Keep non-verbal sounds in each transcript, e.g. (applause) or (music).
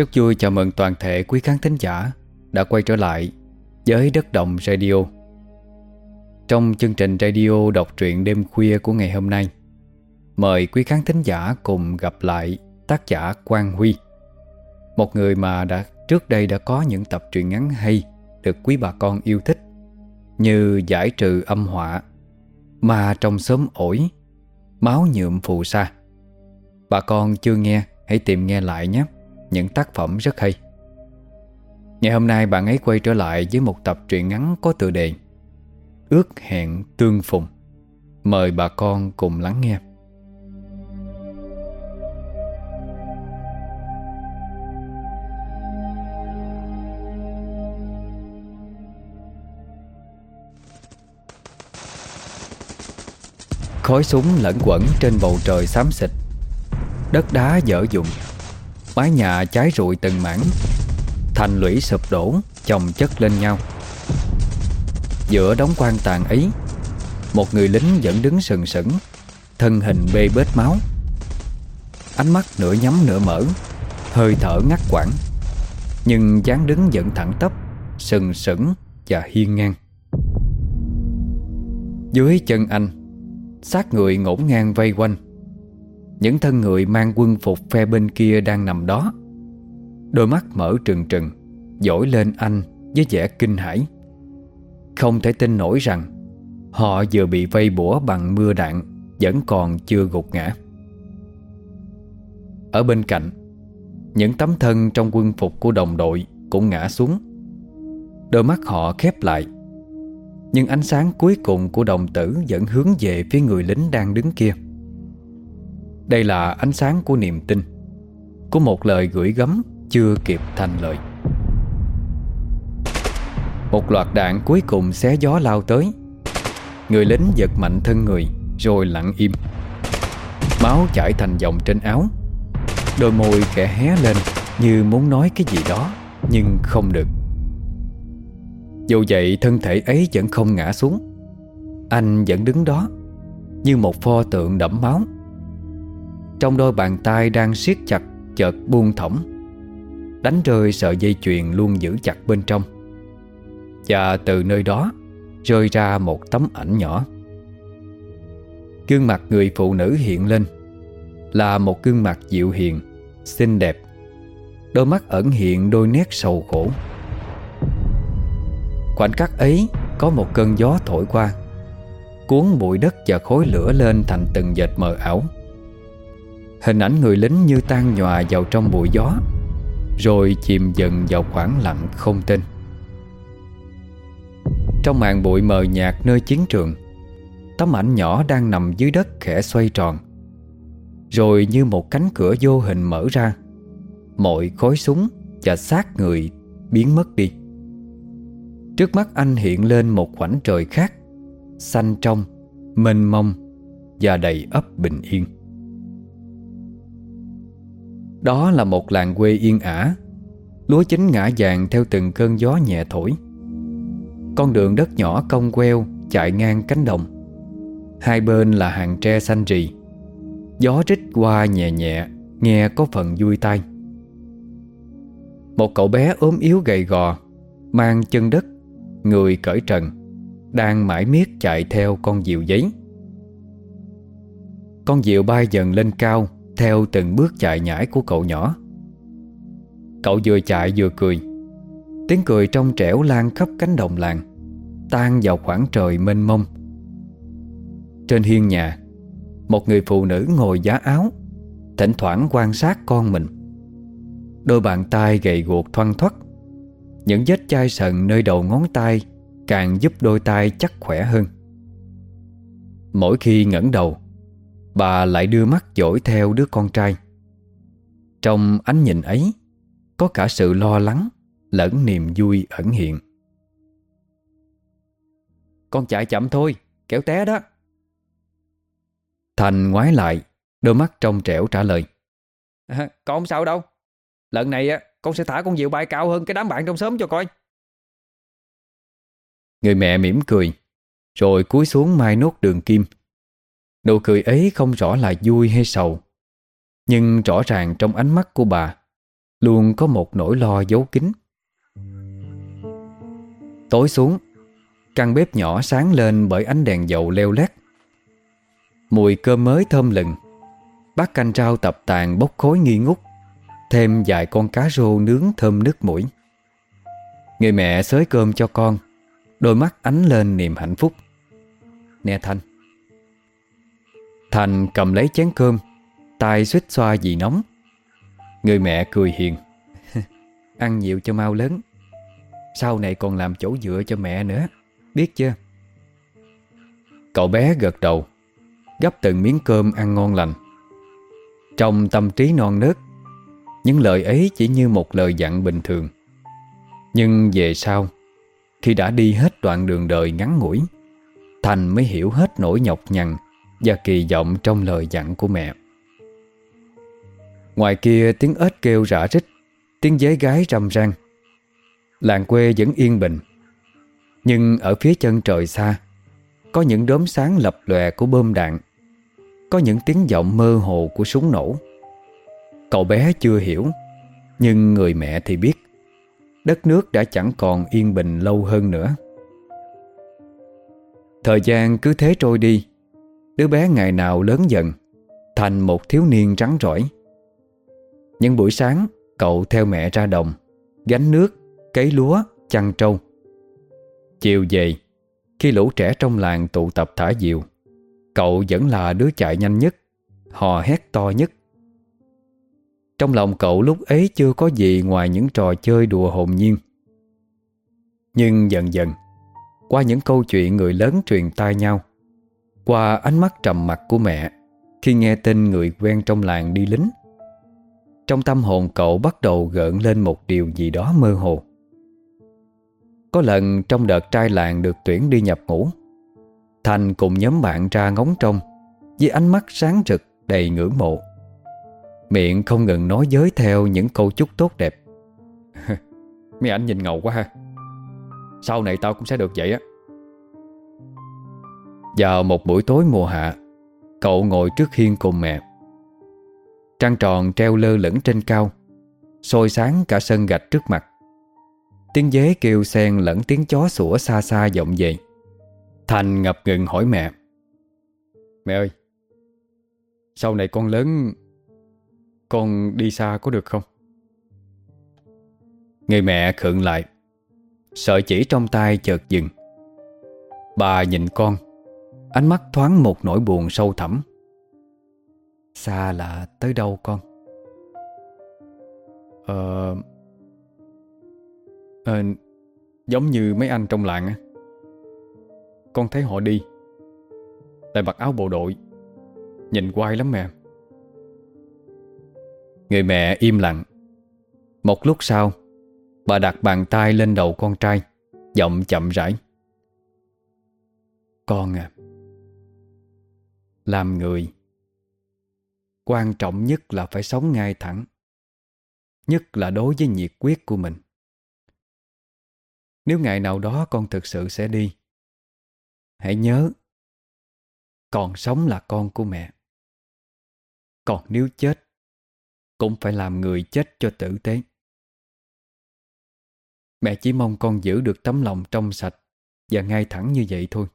Rất vui chào mừng toàn thể quý khán thính giả đã quay trở lại với Đất Đồng Radio. Trong chương trình radio đọc truyện đêm khuya của ngày hôm nay, mời quý khán thính giả cùng gặp lại tác giả Quang Huy. Một người mà đã trước đây đã có những tập truyện ngắn hay được quý bà con yêu thích như giải trừ âm họa, ma trong xóm ổi, máu nhuộm phù sa. Bà con chưa nghe, hãy tìm nghe lại nhé những tác phẩm rất hay. Ngày hôm nay bạn ấy quay trở lại với một tập truyện ngắn có tựa đề Ước hẹn tương phùng. Mời bà con cùng lắng nghe. Khói súng lẫn quẩn trên bầu trời xám xịt Đất đá dở dụng Mái nhà cháy rụi từng mảng. Thành lũy sụp đổ, Chồng chất lên nhau. Giữa đống quan tàn ấy, Một người lính vẫn đứng sừng sững, Thân hình bê bết máu. Ánh mắt nửa nhắm nửa mở, Hơi thở ngắt quãng, Nhưng dáng đứng vẫn thẳng tắp, Sừng sững và hiên ngang. Dưới chân anh, xác người ngổn ngang vây quanh những thân người mang quân phục phe bên kia đang nằm đó. Đôi mắt mở trừng trừng, Dỗi lên anh với vẻ kinh hãi. Không thể tin nổi rằng, Họ vừa bị vây bủa bằng mưa đạn Vẫn còn chưa gục ngã. Ở bên cạnh, Những tấm thân trong quân phục của đồng đội Cũng ngã xuống. Đôi mắt họ khép lại, Nhưng ánh sáng cuối cùng của đồng tử Vẫn hướng về phía người lính đang đứng kia đây là ánh sáng của niềm tin, Của một lời gửi gắm Chưa kịp thành lời. Một loạt đạn cuối cùng xé gió lao tới. Người lính giật mạnh thân người, Rồi lặng im. Máu chảy thành dòng trên áo. Đôi môi kẻ hé lên Như muốn nói cái gì đó, Nhưng không được. Dù vậy, thân thể ấy vẫn không ngã xuống. Anh vẫn đứng đó, Như một pho tượng đẫm máu trong đôi bàn tay đang siết chặt Chợt buông thõng, Đánh rơi sợi dây chuyền luôn giữ chặt bên trong. Và từ nơi đó Rơi ra một tấm ảnh nhỏ. Gương mặt người phụ nữ hiện lên Là một gương mặt dịu hiền, Xinh đẹp. Đôi mắt ẩn hiện đôi nét sầu khổ. Khoảnh khắc ấy Có một cơn gió thổi qua, Cuốn bụi đất và khối lửa lên thành từng dệt mờ ảo. Hình ảnh người lính như tan nhòa vào trong bụi gió Rồi chìm dần vào khoảng lặng không tên. Trong màn bụi mờ nhạt nơi chiến trường Tấm ảnh nhỏ đang nằm dưới đất khẽ xoay tròn Rồi như một cánh cửa vô hình mở ra Mọi khối súng và xác người biến mất đi. Trước mắt anh hiện lên một khoảnh trời khác Xanh trong, mênh mông và đầy ấp bình yên đó là một làng quê yên ả. Lúa chín ngã vàng theo từng cơn gió nhẹ thổi. Con đường đất nhỏ cong queo, chạy ngang cánh đồng. Hai bên là hàng tre xanh rì. Gió rít qua nhẹ nhẹ, Nghe có phần vui tai. Một cậu bé ốm yếu gầy gò, Mang chân đất, Người cởi trần, Đang mãi miết chạy theo con diều giấy. Con diều bay dần lên cao theo từng bước chạy nhảy của cậu nhỏ. Cậu vừa chạy vừa cười. Tiếng cười trong trẻo lan khắp cánh đồng làng, Tan vào khoảng trời mênh mông. Trên hiên nhà, Một người phụ nữ ngồi giá áo, Thỉnh thoảng quan sát con mình. Đôi bàn tay gầy guộc thoăn thoắt Những vết chai sần nơi đầu ngón tay Càng giúp đôi tay chắc khỏe hơn. Mỗi khi ngẩng đầu Bà lại đưa mắt dõi theo đứa con trai. Trong ánh nhìn ấy Có cả sự lo lắng Lẫn niềm vui ẩn hiện. Con chạy chậm thôi Kéo té đó. Thành ngoái lại Đôi mắt trong trẻo trả lời. À, Con không sao đâu. Lần này con sẽ thả con diệu bay cao hơn Cái đám bạn trong xóm cho coi. Người mẹ mỉm cười Rồi cúi xuống mai nốt đường kim Nụ cười ấy không rõ là vui hay sầu, Nhưng rõ ràng trong ánh mắt của bà Luôn có một nỗi lo giấu kín. Tối xuống, Căn bếp nhỏ sáng lên bởi ánh đèn dầu leo lét. Mùi cơm mới thơm lừng, Bát canh rau tập tàn bốc khối nghi ngút, Thêm vài con cá rô nướng thơm nước mũi. Người mẹ xới cơm cho con, Đôi mắt ánh lên niềm hạnh phúc. Nè thanh. Thành cầm lấy chén cơm, tay suýt xoa vì nóng. Người mẹ cười hiền. (laughs) Ăn nhiều cho mau lớn. Sau này còn làm chỗ dựa cho mẹ nữa. Biết chưa? Cậu bé gật đầu Gấp từng miếng cơm ăn ngon lành. Trong tâm trí non nớt, Những lời ấy chỉ như một lời dặn bình thường. Nhưng về sau, Khi đã đi hết đoạn đường đời ngắn ngủi, Thành mới hiểu hết nỗi nhọc nhằn và kỳ vọng trong lời dặn của mẹ. Ngoài kia, tiếng ếch kêu rã rít, Tiếng dế gái râm rang. Làng quê vẫn yên bình, Nhưng ở phía chân trời xa, Có những đốm sáng lập lòe của bơm đạn, Có những tiếng vọng mơ hồ của súng nổ. Cậu bé chưa hiểu, Nhưng người mẹ thì biết, Đất nước đã chẳng còn yên bình lâu hơn nữa. Thời gian cứ thế trôi đi Đứa bé ngày nào lớn dần Thành một thiếu niên trắng rỏi Những buổi sáng Cậu theo mẹ ra đồng Gánh nước, cấy lúa, chăn trâu. Chiều về Khi lũ trẻ trong làng tụ tập thả diều Cậu vẫn là đứa chạy nhanh nhất Hò hét to nhất. Trong lòng cậu lúc ấy chưa có gì Ngoài những trò chơi đùa hồn nhiên. Nhưng dần dần Qua những câu chuyện người lớn truyền tai nhau qua ánh mắt trầm mặc của mẹ, Khi nghe tin người quen trong làng đi lính. Trong tâm hồn cậu bắt đầu gợn lên một điều gì đó mơ hồ. Có lần trong đợt trai làng được tuyển đi nhập ngũ, Thành cùng nhóm bạn ra ngóng trông, Với ánh mắt sáng rực đầy ngưỡng mộ. Miệng không ngừng nói giới theo những câu chúc tốt đẹp. (laughs) Mấy anh nhìn ngầu quá ha. Sau này tao cũng sẽ được vậy á. Vào một buổi tối mùa hạ, Cậu ngồi trước hiên cùng mẹ. Trăng tròn treo lơ lửng trên cao, soi sáng cả sân gạch trước mặt. Tiếng dế kêu xen lẫn tiếng chó sủa xa xa vọng về. Thành ngập ngừng hỏi mẹ. Mẹ ơi, Sau này con lớn, Con đi xa có được không? Người mẹ khựng lại, Sợi chỉ trong tay chợt dừng. Bà nhìn con Ánh mắt thoáng một nỗi buồn sâu thẳm. Xa là tới đâu con? Ờ... Ờ... Giống như mấy anh trong làng á. Con thấy họ đi. Lại mặc áo bộ đội. Nhìn quay lắm mẹ. Người mẹ im lặng. Một lúc sau, Bà đặt bàn tay lên đầu con trai, Giọng chậm rãi. Con à làm người. Quan trọng nhất là phải sống ngay thẳng, Nhất là đối với nhiệt quyết của mình. Nếu ngày nào đó con thực sự sẽ đi, Hãy nhớ, Còn sống là con của mẹ. Còn nếu chết, Cũng phải làm người chết cho tử tế. Mẹ chỉ mong con giữ được tấm lòng trong sạch Và ngay thẳng như vậy thôi.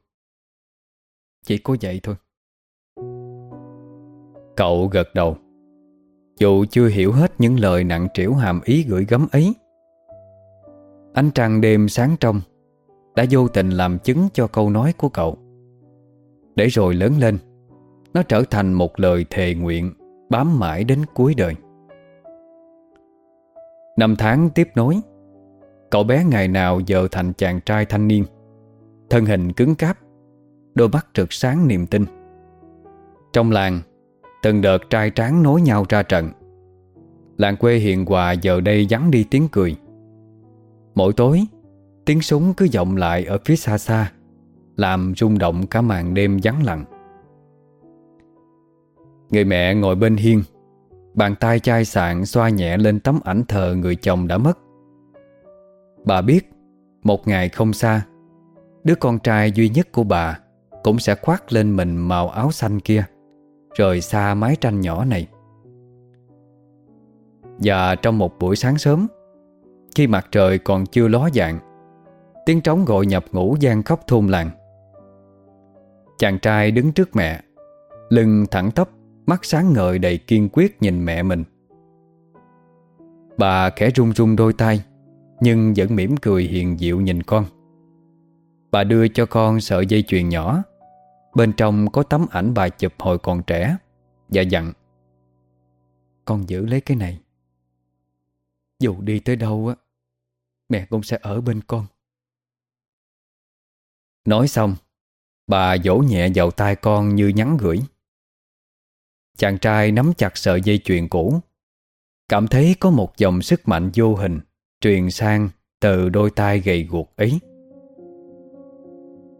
Chỉ có vậy thôi. Cậu gật đầu. Dù chưa hiểu hết những lời nặng trĩu hàm ý gửi gắm ấy Ánh trăng đêm sáng trong, Đã vô tình làm chứng cho câu nói của cậu. Để rồi lớn lên, Nó trở thành một lời thề nguyện Bám mãi đến cuối đời. Năm tháng tiếp nối, Cậu bé ngày nào giờ thành chàng trai thanh niên, Thân hình cứng cáp, Đôi mắt rực sáng niềm tin. Trong làng Từng đợt trai tráng nối nhau ra trận. Làng quê hiền hòa giờ đây vắng đi tiếng cười. Mỗi tối, Tiếng súng cứ vọng lại ở phía xa xa, Làm rung động cả màn đêm vắng lặng. Người mẹ ngồi bên hiên, Bàn tay chai sạn xoa nhẹ lên tấm ảnh thờ người chồng đã mất. Bà biết, Một ngày không xa, Đứa con trai duy nhất của bà Cũng sẽ khoác lên mình màu áo xanh kia. Rời xa mái tranh nhỏ này. Và trong một buổi sáng sớm, Khi mặt trời còn chưa ló dạng, Tiếng trống gọi nhập ngủ gian khóc thôn làng. Chàng trai đứng trước mẹ, Lưng thẳng tắp, Mắt sáng ngời đầy kiên quyết nhìn mẹ mình. Bà khẽ run run đôi tay, Nhưng vẫn mỉm cười hiền diệu nhìn con. Bà đưa cho con sợi dây chuyền nhỏ Bên trong có tấm ảnh bà chụp hồi còn trẻ Và dặn, Con giữ lấy cái này. Dù đi tới đâu á, Mẹ cũng sẽ ở bên con. Nói xong, Bà vỗ nhẹ vào tay con như nhắn gửi. Chàng trai nắm chặt sợi dây chuyền cũ, Cảm thấy có một dòng sức mạnh vô hình Truyền sang từ đôi tay gầy guộc ấy.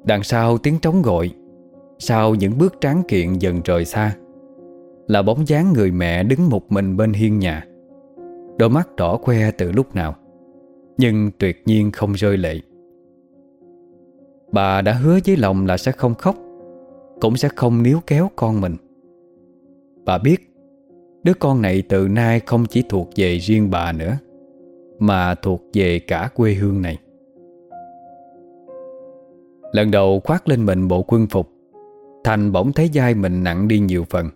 Đằng sau tiếng trống gọi sau những bước tráng kiện dần rời xa, Là bóng dáng người mẹ đứng một mình bên hiên nhà. Đôi mắt đỏ que từ lúc nào, Nhưng tuyệt nhiên không rơi lệ. Bà đã hứa với lòng là sẽ không khóc, Cũng sẽ không níu kéo con mình. Bà biết, Đứa con này từ nay không chỉ thuộc về riêng bà nữa, Mà thuộc về cả quê hương này. Lần đầu khoác lên mình bộ quân phục Thành bỗng thấy vai mình nặng đi nhiều phần.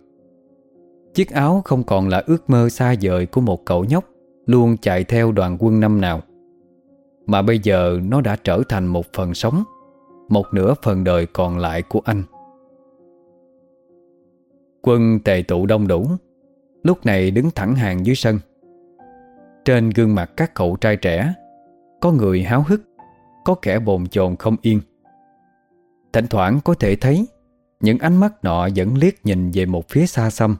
Chiếc áo không còn là ước mơ xa vời của một cậu nhóc, Luôn chạy theo đoàn quân năm nào. Mà bây giờ nó đã trở thành một phần sống, Một nửa phần đời còn lại của anh. Quân tề tụ đông đủ, Lúc này đứng thẳng hàng dưới sân. Trên gương mặt các cậu trai trẻ, Có người háo hức, Có kẻ bồn chồn không yên. Thỉnh thoảng có thể thấy những ánh mắt nọ vẫn liếc nhìn về một phía xa xăm.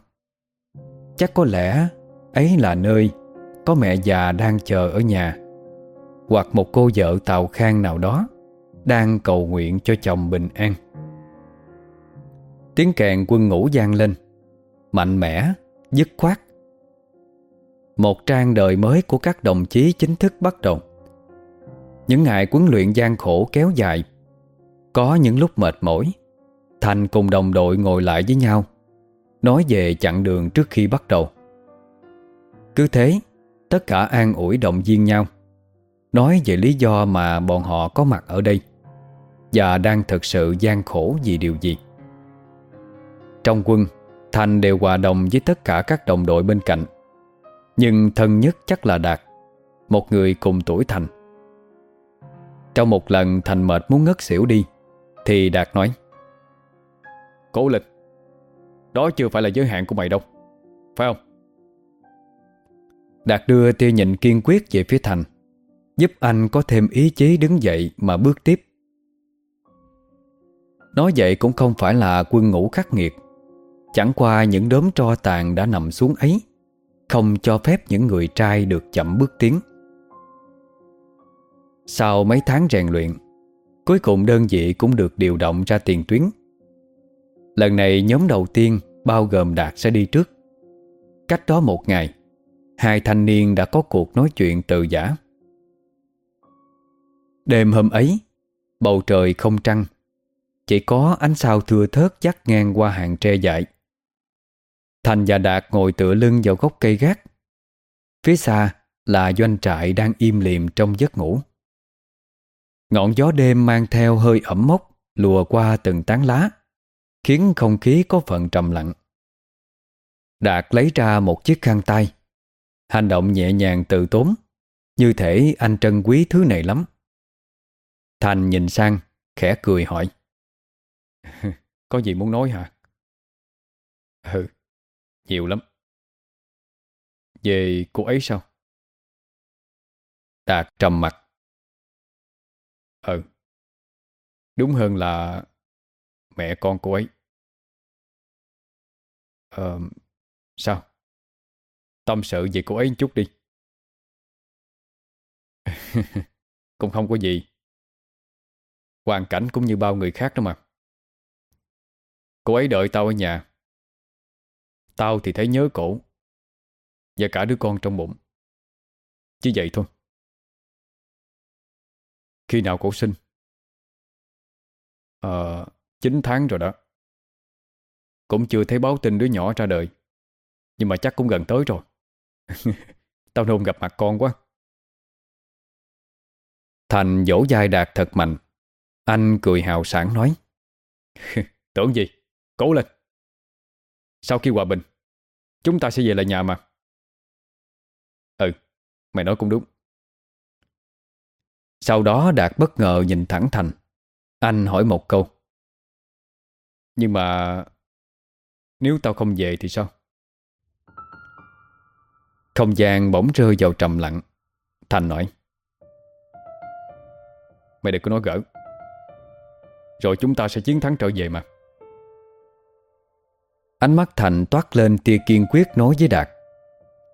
Chắc có lẽ ấy là nơi Có mẹ già đang chờ ở nhà Hoặc một cô vợ tàu khang nào đó Đang cầu nguyện cho chồng bình an. Tiếng kèn quân ngũ gian lên Mạnh mẽ, dứt khoát. Một trang đời mới của các đồng chí chính thức bắt đầu. Những ngày huấn luyện gian khổ kéo dài Có những lúc mệt mỏi Thành cùng đồng đội ngồi lại với nhau, Nói về chặng đường trước khi bắt đầu. Cứ thế, Tất cả an ủi động viên nhau, Nói về lý do mà bọn họ có mặt ở đây Và đang thực sự gian khổ vì điều gì. Trong quân Thành đều hòa đồng với tất cả các đồng đội bên cạnh, Nhưng thân nhất chắc là Đạt, Một người cùng tuổi Thành. Trong một lần Thành mệt muốn ngất xỉu đi, Thì Đạt nói Cố lên Đó chưa phải là giới hạn của mày đâu, Phải không? Đạt đưa tia nhìn kiên quyết về phía Thành, Giúp anh có thêm ý chí đứng dậy mà bước tiếp. Nói vậy cũng không phải là quân ngũ khắc nghiệt. Chẳng qua những đốm tro tàn đã nằm xuống ấy, Không cho phép những người trai được chậm bước tiến. Sau mấy tháng rèn luyện, Cuối cùng đơn vị cũng được điều động ra tiền tuyến. Lần này nhóm đầu tiên bao gồm Đạt sẽ đi trước. Cách đó một ngày, Hai thanh niên đã có cuộc nói chuyện tự giả. Đêm hôm ấy, Bầu trời không trăng, Chỉ có ánh sao thưa thớt dắt ngang qua hàng tre dại. Thành và Đạt ngồi tựa lưng vào gốc cây gác. Phía xa là doanh trại đang im lìm trong giấc ngủ. Ngọn gió đêm mang theo hơi ẩm mốc Lùa qua từng tán lá. Khiến không khí có phần trầm lặng. Đạt lấy ra một chiếc khăn tay. Hành động nhẹ nhàng tự tốn, Như thể anh trân quý thứ này lắm. Thành nhìn sang, Khẽ cười hỏi. (laughs) Có gì muốn nói hả? Ừ nhiều lắm. Về cô ấy sao? Đạt trầm mặt. Ừ Đúng hơn là Mẹ con cô ấy. Ờ Sao? Tâm sự về cô ấy một chút đi. (laughs) Cũng không có gì. Hoàn cảnh cũng như bao người khác đó mà. Cô ấy đợi tao ở nhà. Tao thì thấy nhớ cổ. Và cả đứa con trong bụng. Chỉ vậy thôi. Khi nào cổ sinh? Ờ 9 tháng rồi đó. Cũng chưa thấy báo tin đứa nhỏ ra đời. Nhưng mà chắc cũng gần tới rồi. (laughs) Tao nôn gặp mặt con quá. Thành dỗ dai Đạt thật mạnh. Anh cười hào sảng nói. (laughs) Tưởng gì? Cố lên. Sau khi hòa bình, Chúng ta sẽ về lại nhà mà. Ừ Mày nói cũng đúng. Sau đó Đạt bất ngờ nhìn thẳng Thành. Anh hỏi một câu. Nhưng mà Nếu tao không về thì sao? Không gian bỗng rơi vào trầm lặng. Thành nói, Mày đừng có nói gỡ. Rồi chúng ta sẽ chiến thắng trở về mà. Ánh mắt Thành toát lên tia kiên quyết nói với Đạt,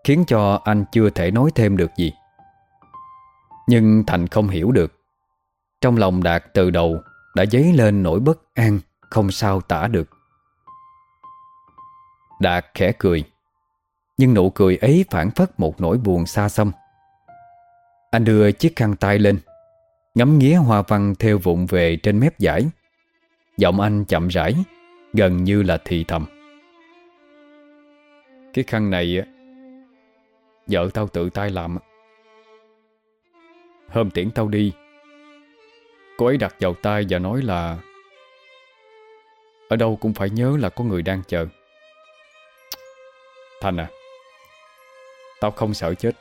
Khiến cho anh chưa thể nói thêm được gì. Nhưng Thành không hiểu được. Trong lòng Đạt từ đầu Đã dấy lên nỗi bất an. Không sao tả được. Đạt khẽ cười, Nhưng nụ cười ấy phản phất một nỗi buồn xa xăm. Anh đưa chiếc khăn tay lên, Ngắm nghía hoa văn theo vụn về trên mép giải Giọng anh chậm rãi, Gần như là thì thầm. Cái khăn này Vợ tao tự tay làm Hôm tiễn tao đi, Cô ấy đặt vào tay và nói là ở đâu cũng phải nhớ là có người đang chờ. Thành à Tao không sợ chết.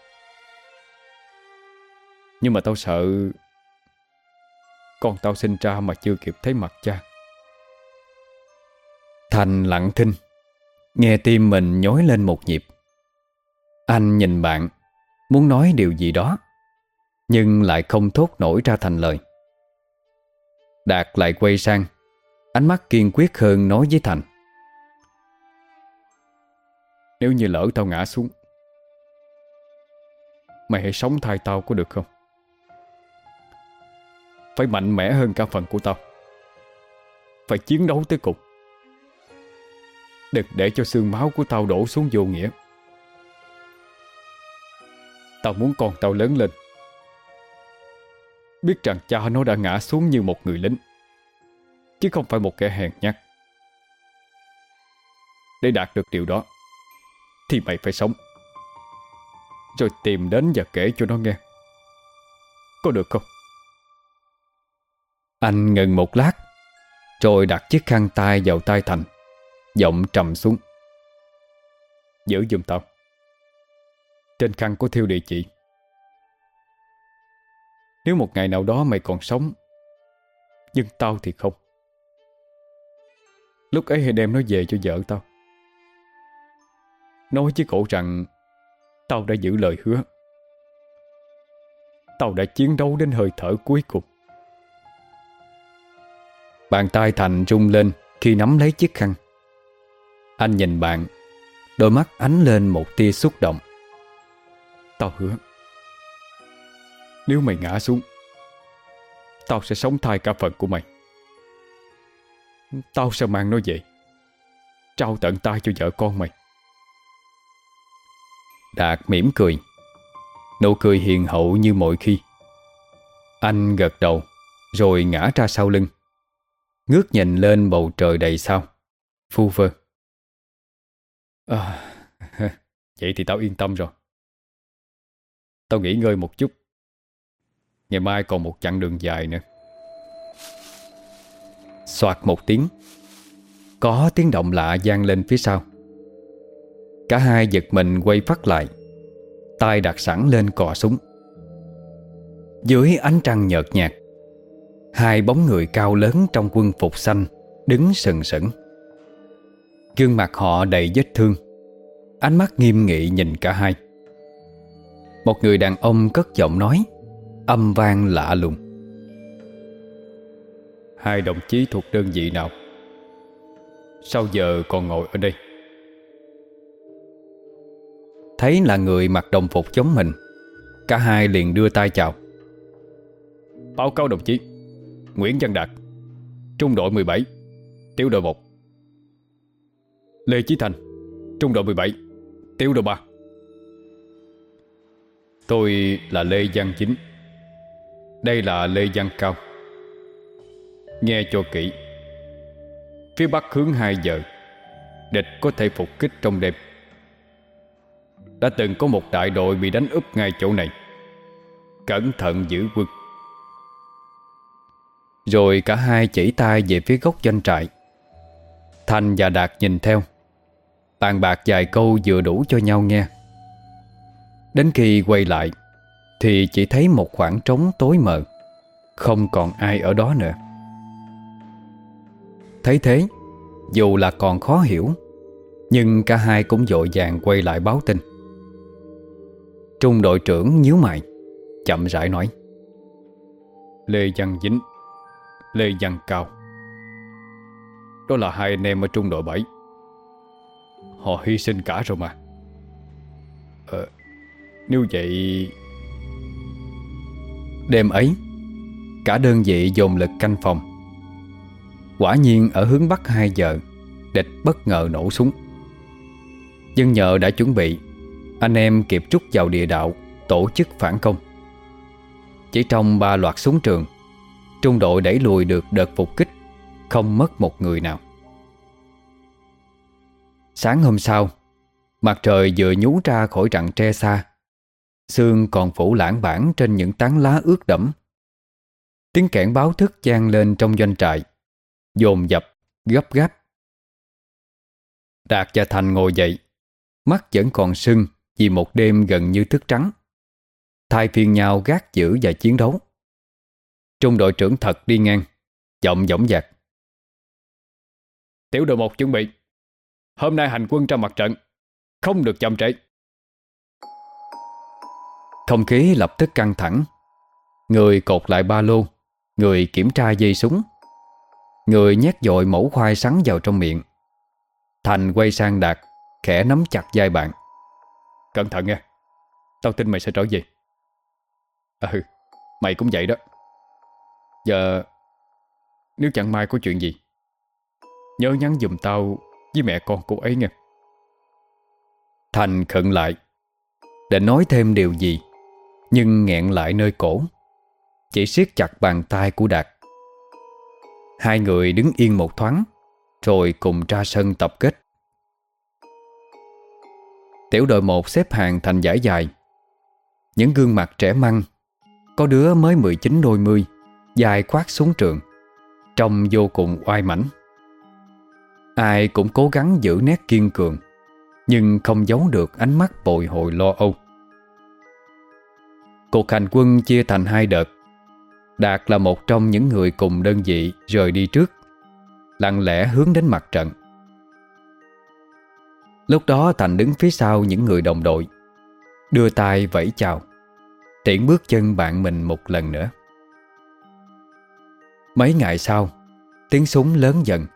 Nhưng mà tao sợ Con tao sinh ra mà chưa kịp thấy mặt cha. Thành lặng thinh, Nghe tim mình nhói lên một nhịp. Anh nhìn bạn, Muốn nói điều gì đó, Nhưng lại không thốt nổi ra thành lời. Đạt lại quay sang Ánh mắt kiên quyết hơn nói với Thành. Nếu như lỡ tao ngã xuống, Mày hãy sống thay tao có được không? Phải mạnh mẽ hơn cả phần của tao. Phải chiến đấu tới cùng. Đừng để cho xương máu của tao đổ xuống vô nghĩa. Tao muốn con tao lớn lên. Biết rằng cha nó đã ngã xuống như một người lính. Chứ không phải một kẻ hèn nhát. Để đạt được điều đó, Thì mày phải sống. Rồi tìm đến và kể cho nó nghe. Có được không? Anh ngừng một lát, Rồi đặt chiếc khăn tay vào tay Thành, Giọng trầm xuống. Giữ giùm tao. Trên khăn có thiêu địa chỉ. Nếu một ngày nào đó mày còn sống, Nhưng tao thì không. Lúc ấy hãy đem nó về cho vợ tao. Nói với cổ rằng, Tao đã giữ lời hứa. Tao đã chiến đấu đến hơi thở cuối cùng. Bàn tay Thành rung lên Khi nắm lấy chiếc khăn. Anh nhìn bạn, Đôi mắt ánh lên một tia xúc động. Tao hứa, Nếu mày ngã xuống, Tao sẽ sống thay cả phần của mày. Tao sao mang nó về? Trao tận tay cho vợ con mày. Đạt mỉm cười. Nụ cười hiền hậu như mọi khi. Anh gật đầu Rồi ngã ra sau lưng. Ngước nhìn lên bầu trời đầy sao. Phu vơ. À, (laughs) Vậy thì tao yên tâm rồi. Tao nghỉ ngơi một chút. Ngày mai còn một chặng đường dài nữa. Xoạt một tiếng. Có tiếng động lạ vang lên phía sau. Cả hai giật mình quay phát lại. Tay đặt sẵn lên cò súng. Dưới ánh trăng nhợt nhạt, Hai bóng người cao lớn trong quân phục xanh Đứng sừng sững. Gương mặt họ đầy vết thương, Ánh mắt nghiêm nghị nhìn cả hai. Một người đàn ông cất giọng nói, Âm vang lạ lùng. Hai đồng chí thuộc đơn vị nào? Sao giờ còn ngồi ở đây? Thấy là người mặc đồng phục chống mình, Cả hai liền đưa tay chào. Báo cáo đồng chí, Nguyễn Văn Đạt, Trung đội 17 Tiểu đội 1 Lê Chí Thành, Trung đội 17 Tiểu đội 3 Tôi là Lê Văn Chính. Đây là Lê Văn Cao. Nghe cho kỹ. Phía bắc hướng 2 giờ, Địch có thể phục kích trong đêm. Đã từng có một đại đội bị đánh úp ngay chỗ này. Cẩn thận giữ quân. Rồi cả hai chỉ tay về phía góc doanh trại. Thành và Đạt nhìn theo. Bàn bạc vài câu vừa đủ cho nhau nghe. Đến khi quay lại, Thì chỉ thấy một khoảng trống tối mờ. Không còn ai ở đó nữa. Thấy thế, Dù là còn khó hiểu, Nhưng cả hai cũng dội vàng quay lại báo tin. Trung đội trưởng nhíu mày, Chậm rãi nói, Lê Văn Dính, Lê Văn Cao, Đó là hai anh em ở trung đội 7 Họ hy sinh cả rồi mà. Ờ Nếu vậy Đêm ấy, Cả đơn vị dồn lực canh phòng. Quả nhiên ở hướng Bắc 2 giờ, Địch bất ngờ nổ súng. Dân nhờ đã chuẩn bị, Anh em kịp rút vào địa đạo, Tổ chức phản công. Chỉ trong ba loạt súng trường, Trung đội đẩy lùi được đợt phục kích, Không mất một người nào. Sáng hôm sau, Mặt trời vừa nhú ra khỏi rặng tre xa, Sương còn phủ lãng bản trên những tán lá ướt đẫm. Tiếng kẽn báo thức gian lên trong doanh trại. Dồn dập, gấp gáp. Đạt và Thành ngồi dậy. Mắt vẫn còn sưng Vì một đêm gần như thức trắng. Thay phiên nhau gác giữ và chiến đấu. Trung đội trưởng thật đi ngang Giọng dõng dạc. Tiểu đội một chuẩn bị. Hôm nay hành quân ra mặt trận Không được chậm trễ. Không khí lập tức căng thẳng. Người cột lại ba lô Người kiểm tra dây súng. Người nhét dội mẫu khoai sắn vào trong miệng. Thành quay sang Đạt, Khẽ nắm chặt vai bạn. Cẩn thận nha. Tao tin mày sẽ trở về. Ừ Mày cũng vậy đó. Giờ, Nếu chẳng may có chuyện gì, Nhớ nhắn giùm tao Với mẹ con cô ấy nghe Thành khẩn lại, để nói thêm điều gì, Nhưng nghẹn lại nơi cổ. Chỉ siết chặt bàn tay của Đạt. Hai người đứng yên một thoáng, Rồi cùng ra sân tập kết. Tiểu đội một xếp hàng thành giải dài. Những gương mặt trẻ măng, Có đứa mới 19 đôi mươi, Dài khoát xuống trường, Trông vô cùng oai mảnh. Ai cũng cố gắng giữ nét kiên cường, Nhưng không giấu được ánh mắt bồi hồi lo âu. Cuộc hành quân chia thành hai đợt. Đạt là một trong những người cùng đơn vị rời đi trước, Lặng lẽ hướng đến mặt trận. Lúc đó Thành đứng phía sau những người đồng đội, Đưa tay vẫy chào, Tiễn bước chân bạn mình một lần nữa. Mấy ngày sau, Tiếng súng lớn dần.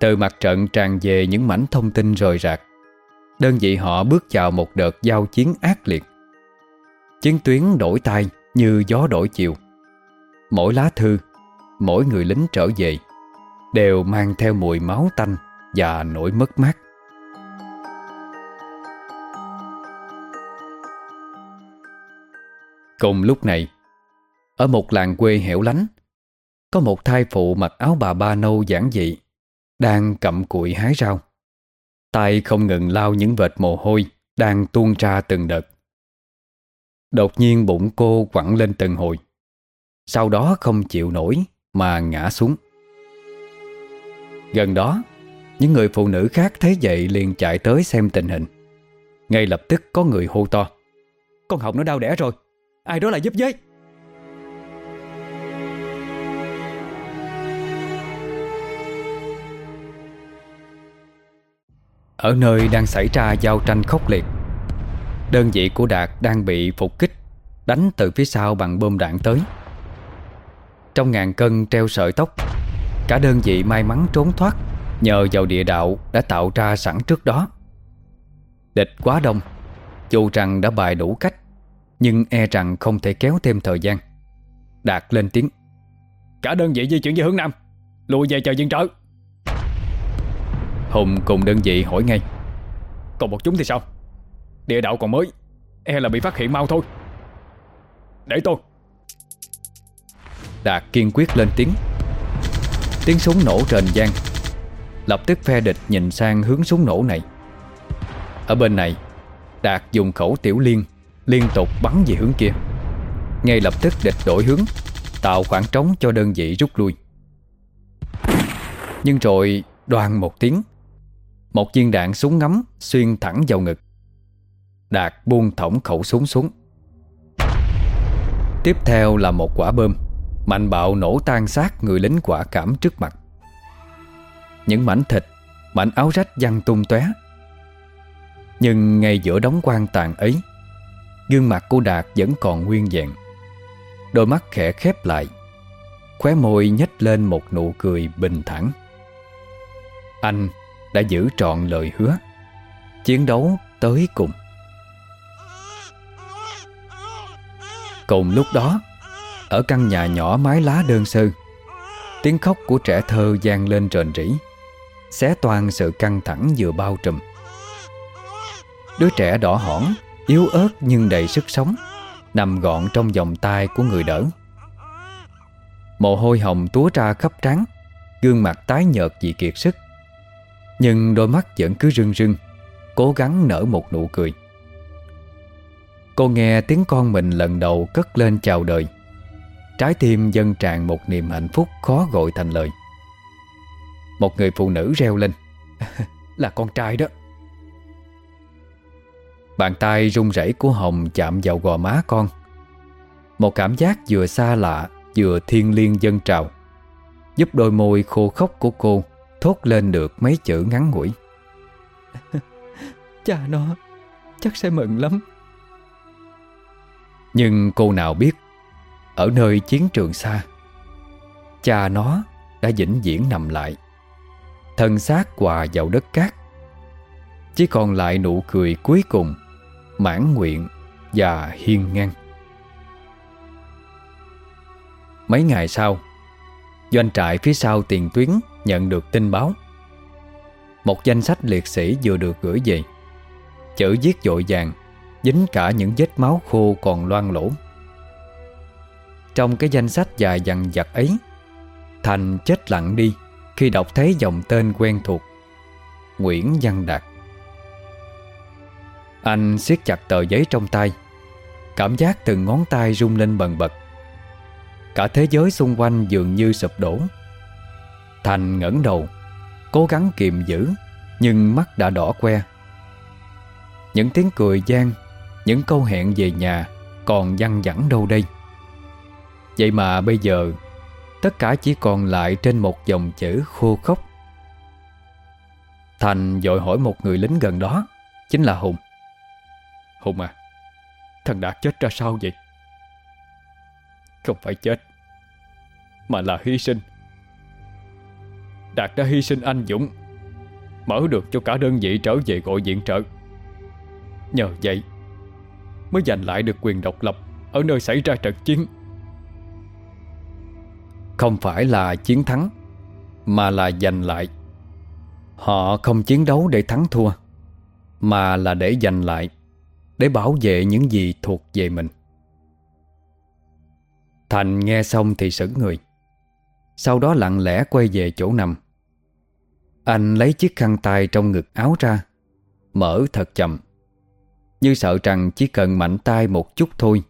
Từ mặt trận tràn về những mảnh thông tin rời rạc, Đơn vị họ bước vào một đợt giao chiến ác liệt. Chiến tuyến đổi tay như gió đổi chiều. Mỗi lá thư, Mỗi người lính trở về, Đều mang theo mùi máu tanh Và nỗi mất mát. Cùng lúc này, Ở một làng quê hẻo lánh, Có một thai phụ mặc áo bà ba nâu giản dị, Đang cầm cụi hái rau. Tay không ngừng lau những vệt mồ hôi Đang tuôn ra từng đợt. Đột nhiên bụng cô quặn lên từng hồi. Sau đó không chịu nổi Mà ngã xuống. Gần đó, Những người phụ nữ khác thấy vậy liền chạy tới xem tình hình. Ngay lập tức có người hô to, Con Hồng nó đau đẻ rồi, Ai đó lại giúp với. Ở nơi đang xảy ra giao tranh khốc liệt, Đơn vị của Đạt đang bị phục kích, Đánh từ phía sau bằng bom đạn tới. Trong ngàn cân treo sợi tóc. Cả đơn vị may mắn trốn thoát Nhờ vào địa đạo đã tạo ra sẵn trước đó. Địch quá đông, Dù rằng đã bài đủ cách, Nhưng e rằng không thể kéo thêm thời gian. Đạt lên tiếng, Cả đơn vị di chuyển về hướng Nam, Lùi về chờ dân trợ. Hùng cùng đơn vị hỏi ngay, Còn một chúng thì sao? Địa đạo còn mới E là bị phát hiện mau thôi. Để tôi. Đạt kiên quyết lên tiếng. Tiếng súng nổ trền gian Lập tức phe địch nhìn sang hướng súng nổ này. Ở bên này, Đạt dùng khẩu tiểu liên Liên tục bắn về hướng kia. Ngay lập tức địch đổi hướng, Tạo khoảng trống cho đơn vị rút lui. Nhưng rồi đoàn một tiếng, Một viên đạn súng ngắm Xuyên thẳng vào ngực. Đạt buông thõng khẩu súng xuống. Tiếp theo là một quả bơm. Mạnh bạo nổ tan xác người lính quả cảm trước mặt. Những mảnh thịt, Mảnh áo rách văng tung tóe. Nhưng ngay giữa đống quan tàn ấy, Gương mặt của Đạt vẫn còn nguyên vẹn. Đôi mắt khẽ khép lại, Khóe môi nhếch lên một nụ cười bình thản. Anh đã giữ trọn lời hứa, Chiến đấu tới cùng. Cùng lúc đó ở căn nhà nhỏ mái lá đơn sơ. Tiếng khóc của trẻ thơ gian lên rền rỉ Xé toàn sự căng thẳng vừa bao trùm. Đứa trẻ đỏ hỏn, Yếu ớt nhưng đầy sức sống, Nằm gọn trong vòng tay của người đỡ. Mồ hôi hồng túa ra khắp trán, Gương mặt tái nhợt vì kiệt sức. Nhưng đôi mắt vẫn cứ rưng rưng, Cố gắng nở một nụ cười. Cô nghe tiếng con mình lần đầu cất lên chào đời. Trái tim dâng tràn một niềm hạnh phúc khó gọi thành lời. Một người phụ nữ reo lên. (laughs) Là con trai đó. Bàn tay run rẩy của Hồng chạm vào gò má con. Một cảm giác vừa xa lạ Vừa thiên liêng dân trào. Giúp đôi môi khô khốc của cô Thốt lên được mấy chữ ngắn ngủi. (laughs) Cha nó Chắc sẽ mừng lắm. Nhưng cô nào biết ở nơi chiến trường xa Cha nó đã vĩnh viễn nằm lại Thân xác quà vào đất cát Chỉ còn lại nụ cười cuối cùng mãn nguyện và hiên ngang. Mấy ngày sau, doanh trại phía sau tiền tuyến nhận được tin báo. Một danh sách liệt sĩ vừa được gửi về. Chữ viết dội vàng, dính cả những vết máu khô còn loang lỗ. Trong cái danh sách dài dằng dặc ấy, Thành chết lặng đi khi đọc thấy dòng tên quen thuộc. Nguyễn Văn Đạt. Anh siết chặt tờ giấy trong tay Cảm giác từng ngón tay rung lên bần bật Cả thế giới xung quanh dường như sụp đổ Thành ngẩng đầu Cố gắng kiềm giữ Nhưng mắt đã đỏ que Những tiếng cười gian Những câu hẹn về nhà Còn văng vẳng đâu đây Vậy mà bây giờ, Tất cả chỉ còn lại trên một dòng chữ khô khốc. Thành dội hỏi một người lính gần đó, Chính là Hùng. Hùng à Thằng Đạt chết ra sao vậy? Không phải chết, Mà là hy sinh. Đạt đã hy sinh anh Dũng, Mở được cho cả đơn vị trở về gọi viện trợ. Nhờ vậy, Mới giành lại được quyền độc lập Ở nơi xảy ra trận chiến. Không phải là chiến thắng, Mà là giành lại. Họ không chiến đấu để thắng thua, Mà là để giành lại, để bảo vệ những gì thuộc về mình. Thành nghe xong thì sững người, Sau đó lặng lẽ quay về chỗ nằm. Anh lấy chiếc khăn tay trong ngực áo ra, Mở thật chậm. Như sợ rằng chỉ cần mạnh tay một chút thôi,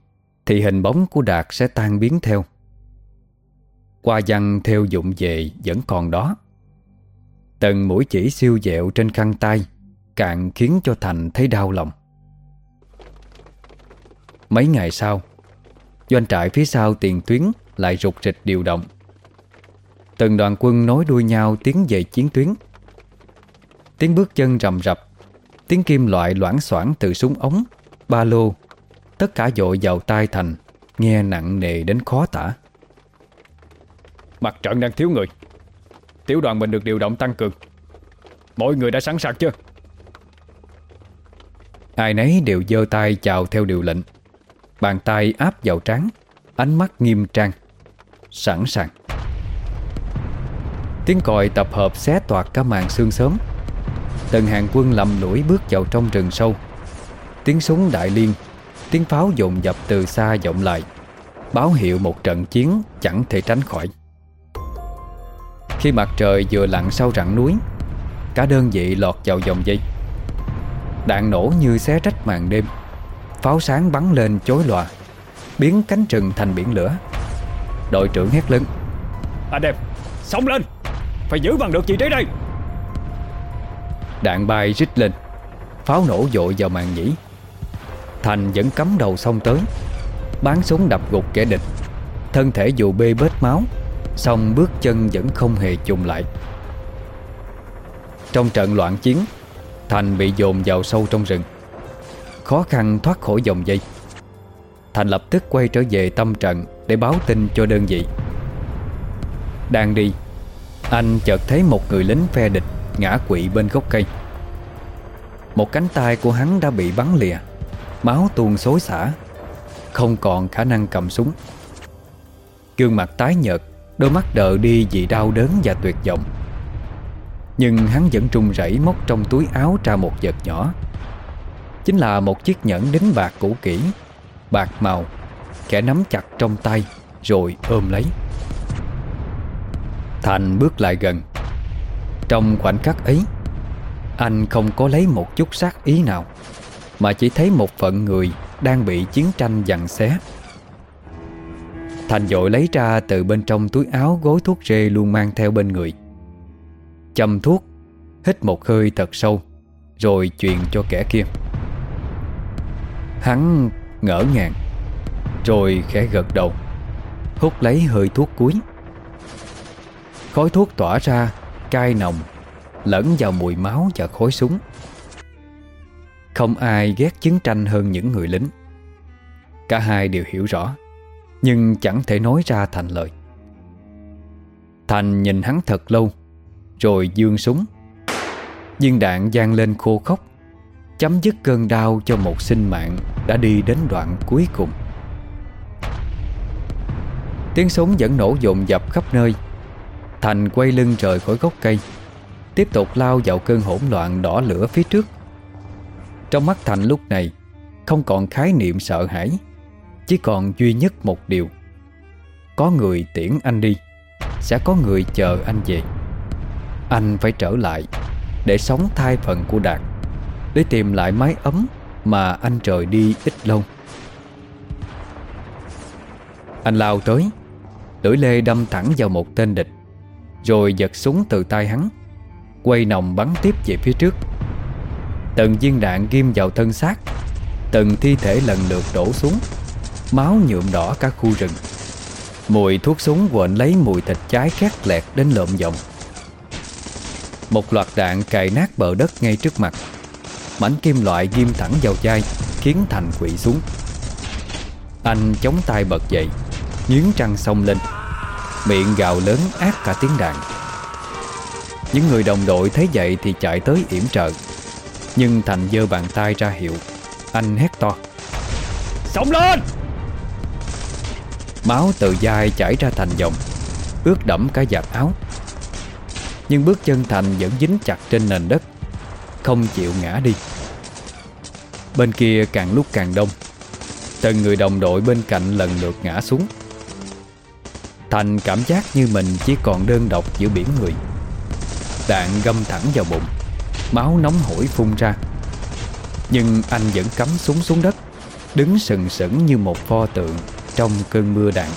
Thì hình bóng của Đạt sẽ tan biến theo. Qua văn theo dụng về vẫn còn đó. Từng mũi chỉ siêu dẹo trên khăn tay, Càng khiến cho Thành thấy đau lòng. Mấy ngày sau, Doanh trại phía sau tiền tuyến Lại rụt rịch điều động. Từng đoàn quân nối đuôi nhau Tiến về chiến tuyến. Tiếng bước chân rầm rập, Tiếng kim loại loãng xoảng từ súng ống, Ba lô, Tất cả dội vào tai thành, Nghe nặng nề đến khó tả. Mặt trận đang thiếu người. Tiểu đoàn mình được điều động tăng cường. Mọi người đã sẵn sàng chưa? Ai nấy đều giơ tay chào theo điều lệnh. Bàn tay áp vào trán, Ánh mắt nghiêm trang, Sẵn sàng. Tiếng còi tập hợp xé toạc cả màn sương sớm. Từng hàng quân lầm lũi bước vào trong rừng sâu. Tiếng súng đại liên, Tiếng pháo dồn dập từ xa vọng lại, Báo hiệu một trận chiến chẳng thể tránh khỏi. Khi mặt trời vừa lặn sau rặng núi Cả đơn vị lọt vào dòng dây. Đạn nổ như xé rách màn đêm Pháo sáng bắn lên chối lòa Biến cánh rừng thành biển lửa. Đội trưởng hét lớn Anh em, sống lên Phải giữ bằng được vị trí đây. Đạn bay rít lên Pháo nổ dội vào màn nhĩ. Thành vẫn cắm đầu xông tới Bán súng đập gục kẻ địch. Thân thể dù bê bết máu Xong bước chân vẫn không hề chùng lại. Trong trận loạn chiến, Thành bị dồn vào sâu trong rừng. Khó khăn thoát khỏi dòng dây. Thành lập tức quay trở về tâm trận Để báo tin cho đơn vị. Đang đi, Anh chợt thấy một người lính phe địch Ngã quỵ bên gốc cây. Một cánh tay của hắn đã bị bắn lìa, Máu tuôn xối xả, Không còn khả năng cầm súng. Gương mặt tái nhợt Đôi mắt đờ đi vì đau đớn và tuyệt vọng. Nhưng hắn vẫn trung rẩy móc trong túi áo ra một vật nhỏ. Chính là một chiếc nhẫn đính bạc cũ kỹ, Bạc màu, Kẻ nắm chặt trong tay, Rồi ôm lấy. Thành bước lại gần. Trong khoảnh khắc ấy, Anh không có lấy một chút sát ý nào, Mà chỉ thấy một phận người Đang bị chiến tranh giằng xé. Thành dội lấy ra từ bên trong túi áo gối thuốc rê luôn mang theo bên người. Châm thuốc, Hít một hơi thật sâu, Rồi truyền cho kẻ kia. Hắn ngỡ ngàng, Rồi khẽ gật đầu, Hút lấy hơi thuốc cuối. Khói thuốc tỏa ra, Cay nồng, Lẫn vào mùi máu và khói súng. Không ai ghét chiến tranh hơn những người lính. Cả hai đều hiểu rõ. Nhưng chẳng thể nói ra thành lời. Thành nhìn hắn thật lâu, Rồi dương súng. Viên đạn gian lên khô khốc, Chấm dứt cơn đau cho một sinh mạng Đã đi đến đoạn cuối cùng. Tiếng súng vẫn nổ dồn dập khắp nơi. Thành quay lưng rời khỏi gốc cây, Tiếp tục lao vào cơn hỗn loạn đỏ lửa phía trước. Trong mắt Thành lúc này, Không còn khái niệm sợ hãi. Chỉ còn duy nhất một điều. Có người tiễn anh đi, Sẽ có người chờ anh về. Anh phải trở lại Để sống thai phận của Đạt, để tìm lại mái ấm Mà anh trời đi ít lâu. Anh lao tới, Lưỡi lê đâm thẳng vào một tên địch, Rồi giật súng từ tay hắn, Quay nòng bắn tiếp về phía trước. Từng viên đạn ghim vào thân xác, Từng thi thể lần lượt đổ xuống. Máu nhuộm đỏ cả khu rừng. Mùi thuốc súng quện lấy mùi thịt cháy khét lẹt đến lộn giọng Một loạt đạn cài nát bờ đất ngay trước mặt. Mảnh kim loại ghim thẳng vào chai, Khiến Thành quỵ xuống. Anh chống tay bật dậy Nhướng trăng sông lên. Miệng gào lớn ác cả tiếng đạn Những người đồng đội thấy vậy Thì chạy tới yểm trợ. Nhưng Thành giơ bàn tay ra hiệu. Anh hét to. Sống lên! Máu từ dai chảy ra thành dòng, Ướt đẫm cả giặt áo. Nhưng bước chân Thành vẫn dính chặt trên nền đất, Không chịu ngã đi. Bên kia càng lúc càng đông, Từng người đồng đội bên cạnh lần lượt ngã xuống. Thành cảm giác như mình chỉ còn đơn độc giữa biển người. Đạn găm thẳng vào bụng, Máu nóng hổi phun ra. Nhưng anh vẫn cắm súng xuống đất, Đứng sừng sững như một pho tượng. Trong cơn mưa đạn.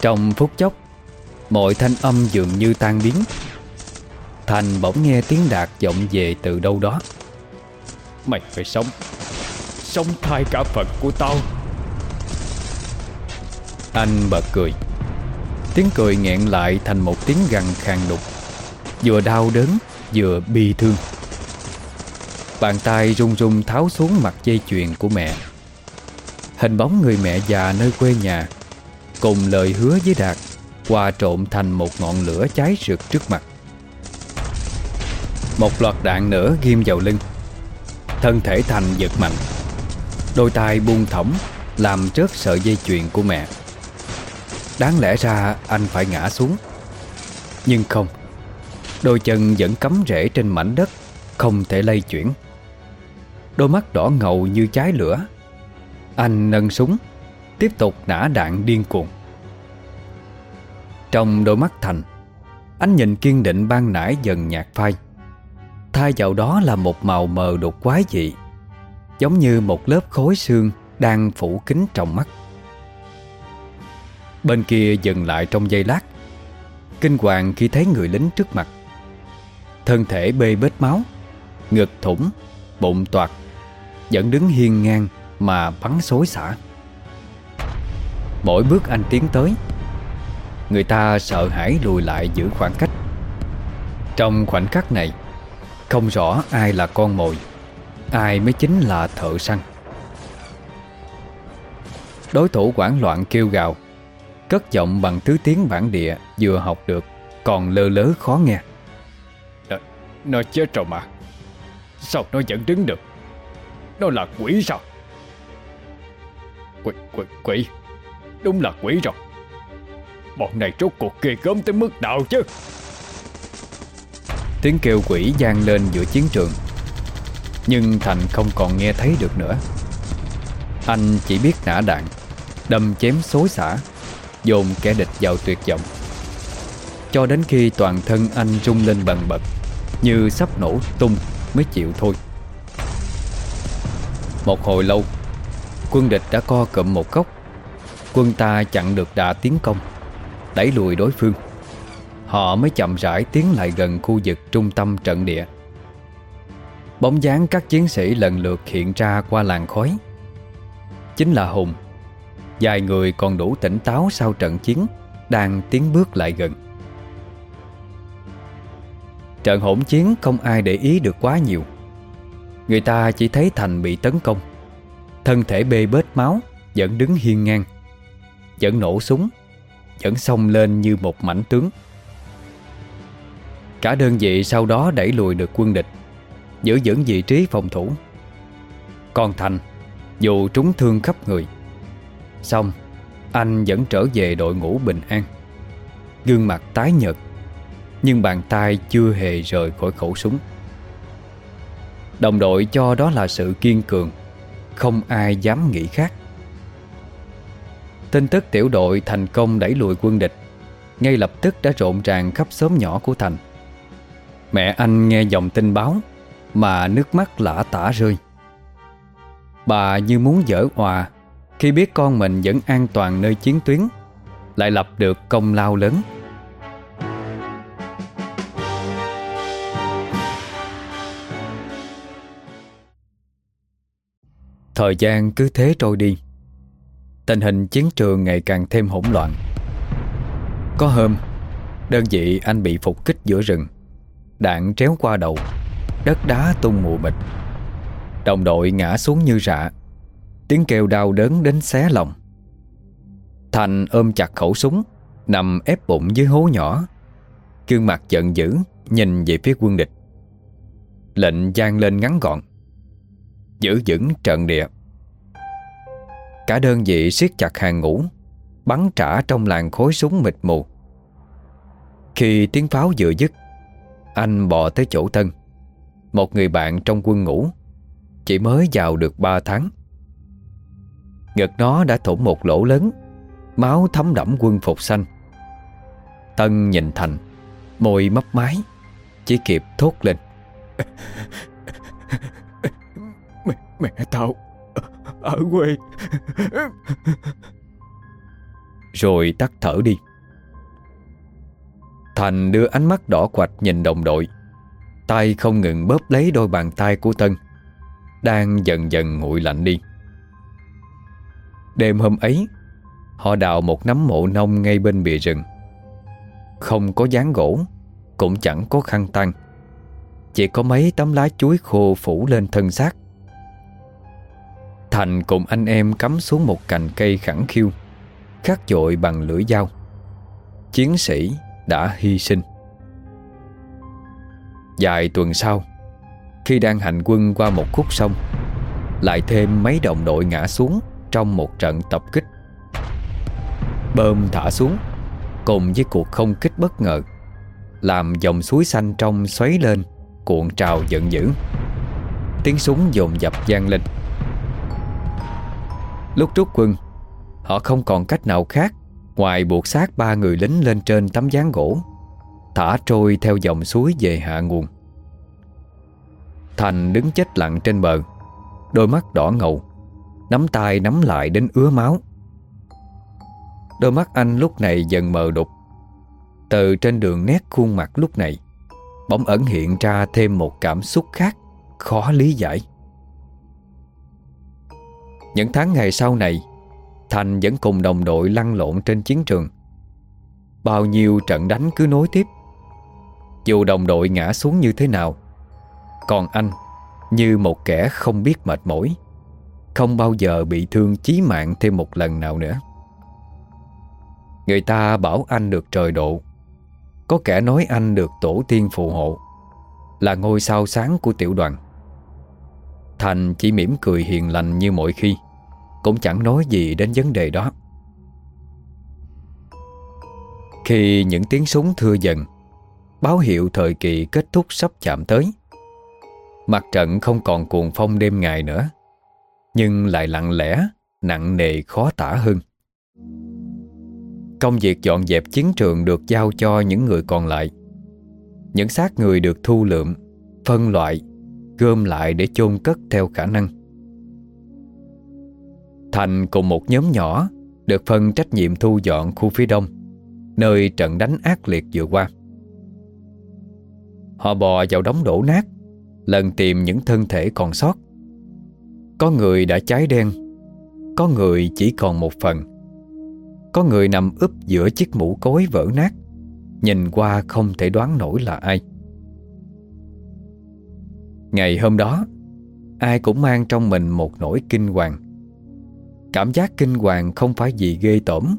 Trong phút chốc Mọi thanh âm dường như tan biến. Thành bỗng nghe tiếng đạt vọng về từ đâu đó. Mày phải sống. Sống thay cả phận của tao. Anh bật cười. Tiếng cười nghẹn lại thành một tiếng gằn khàn đục. Vừa đau đớn Vừa bi thương. Bàn tay run run tháo xuống mặt dây chuyền của mẹ Hình bóng người mẹ già nơi quê nhà, Cùng lời hứa với Đạt, Hòa trộn thành một ngọn lửa cháy rực trước mặt. Một loạt đạn nữa ghim vào lưng, Thân thể Thành giật mạnh, Đôi tay buông thõng, Làm rớt sợi dây chuyền của mẹ. Đáng lẽ ra anh phải ngã xuống. Nhưng không, Đôi chân vẫn cắm rễ trên mảnh đất, Không thể lay chuyển. Đôi mắt đỏ ngầu như cháy lửa. Anh nâng súng, Tiếp tục nã đạn điên cuồng. Trong đôi mắt Thành, Anh nhìn kiên định ban nãy dần nhạt phai. Thay vào đó là một màu mờ đục quái dị, Giống như một lớp khối xương Đang phủ kín trong mắt. Bên kia dừng lại trong giây lát. Kinh hoàng khi thấy người lính trước mặt. Thân thể bê bết máu, Ngực thủng, Bụng toạc, Vẫn đứng hiên ngang. Mà bắn xối xả. Mỗi bước anh tiến tới Người ta sợ hãi lùi lại giữ khoảng cách. Trong khoảnh khắc này Không rõ ai là con mồi Ai mới chính là thợ săn. Đối thủ quảng loạn kêu gào Cất giọng bằng thứ tiếng bản địa Vừa học được Còn lơ lớ khó nghe. Nó, nó chết rồi mà. Sao nó vẫn đứng được? Nó là quỷ sao? Quỷ, quỷ, quỷ. Đúng là quỷ rồi. Bọn này rốt cuộc ghê gớm tới mức nào chứ? Tiếng kêu quỷ gian lên giữa chiến trường Nhưng Thành không còn nghe thấy được nữa. Anh chỉ biết nã đạn Đâm chém xối xả Dồn kẻ địch vào tuyệt vọng. Cho đến khi toàn thân anh rung lên bần bật Như sắp nổ tung mới chịu thôi. Một hồi lâu Quân địch đã co cụm một góc. Quân ta chặn được đà tiến công, Đẩy lùi đối phương. Họ mới chậm rãi tiến lại gần khu vực trung tâm trận địa. Bóng dáng các chiến sĩ lần lượt hiện ra qua làn khói. Chính là Hùng. Vài người còn đủ tỉnh táo sau trận chiến, Đang tiến bước lại gần. Trận hỗn chiến không ai để ý được quá nhiều. Người ta chỉ thấy Thành bị tấn công. Thân thể bê bết máu, Vẫn đứng hiên ngang. Vẫn nổ súng, Vẫn xông lên như một mảnh tướng. Cả đơn vị sau đó đẩy lùi được quân địch, Giữ vững vị trí phòng thủ. Còn Thành, Dù trúng thương khắp người, Xong, Anh vẫn trở về đội ngũ bình an. Gương mặt tái nhợt, Nhưng bàn tay chưa hề rời khỏi khẩu súng. Đồng đội cho đó là sự kiên cường không ai dám nghĩ khác. Tin tức tiểu đội thành công đẩy lùi quân địch, Ngay lập tức đã rộn ràng khắp xóm nhỏ của Thành. Mẹ anh nghe dòng tin báo, Mà nước mắt lã tả rơi. Bà như muốn dở hòa, Khi biết con mình vẫn an toàn nơi chiến tuyến, Lại lập được công lao lớn. Thời gian cứ thế trôi đi. Tình hình chiến trường ngày càng thêm hỗn loạn. Có hôm, Đơn vị anh bị phục kích giữa rừng. Đạn tréo qua đầu, Đất đá tung mù mịt. Đồng đội ngã xuống như rạ Tiếng kêu đau đớn đến xé lòng. Thành ôm chặt khẩu súng, Nằm ép bụng dưới hố nhỏ. Gương mặt giận dữ, Nhìn về phía quân địch. Lệnh gian lên ngắn gọn. Giữ vững trận địa. Cả đơn vị siết chặt hàng ngũ Bắn trả trong làn khối súng mịt mù. Khi tiếng pháo vừa dứt Anh bò tới chỗ thân, Một người bạn trong quân ngũ Chỉ mới vào được 3 tháng. Ngực nó đã thủng một lỗ lớn Máu thấm đẫm quân phục xanh. Tân nhìn Thành Môi mấp máy Chỉ kịp thốt lên. Mẹ, tao Ở quê. Rồi tắt thở đi. Thành đưa ánh mắt đỏ quạch nhìn đồng đội. Tay không ngừng bóp lấy đôi bàn tay của Tân Đang dần dần nguội lạnh đi. Đêm hôm ấy Họ đào một nắm mộ nông ngay bên bìa rừng. Không có dáng gỗ Cũng chẳng có khăn tăng Chỉ có mấy tấm lá chuối khô phủ lên thân xác. Thành cùng anh em cắm xuống một cành cây khẳng khiu, Khắc dội bằng lưỡi dao. Chiến sĩ đã hy sinh. Vài tuần sau, Khi đang hành quân qua một khúc sông, Lại thêm mấy đồng đội ngã xuống Trong một trận tập kích. Bơm thả xuống, Cùng với cuộc không kích bất ngờ, Làm dòng suối xanh trong xoáy lên Cuộn trào giận dữ. Tiếng súng dồn dập gian lên. Lúc rút quân, Họ không còn cách nào khác Ngoài buộc xác ba người lính lên trên tấm gián gỗ, Thả trôi theo dòng suối về hạ nguồn. Thành đứng chết lặng trên bờ, Đôi mắt đỏ ngầu, Nắm tay nắm lại đến ứa máu. Đôi mắt anh lúc này dần mờ đục. Từ trên đường nét khuôn mặt lúc này, Bỗng ẩn hiện ra thêm một cảm xúc khác Khó lý giải. Những tháng ngày sau này, Thành vẫn cùng đồng đội lăn lộn trên chiến trường. Bao nhiêu trận đánh cứ nối tiếp. Dù đồng đội ngã xuống như thế nào, Còn anh Như một kẻ không biết mệt mỏi, Không bao giờ bị thương chí mạng thêm một lần nào nữa. Người ta bảo anh được trời độ, Có kẻ nói anh được tổ tiên phù hộ, Là ngôi sao sáng của tiểu đoàn. Thành chỉ mỉm cười hiền lành như mọi khi, Cũng chẳng nói gì đến vấn đề đó. Khi những tiếng súng thưa dần, Báo hiệu thời kỳ kết thúc sắp chạm tới. Mặt trận không còn cuồng phong đêm ngày nữa, Nhưng lại lặng lẽ, Nặng nề khó tả hơn. Công việc dọn dẹp chiến trường được giao cho những người còn lại. Những xác người được thu lượm, Phân loại Gom lại để chôn cất theo khả năng. Thành cùng một nhóm nhỏ Được phân trách nhiệm thu dọn khu phía đông, Nơi trận đánh ác liệt vừa qua. Họ bò vào đống đổ nát, Lần tìm những thân thể còn sót. Có người đã cháy đen, Có người chỉ còn một phần. Có người nằm úp giữa chiếc mũ cối vỡ nát, Nhìn qua không thể đoán nổi là ai. Ngày hôm đó, Ai cũng mang trong mình một nỗi kinh hoàng. Cảm giác kinh hoàng không phải vì ghê tởm,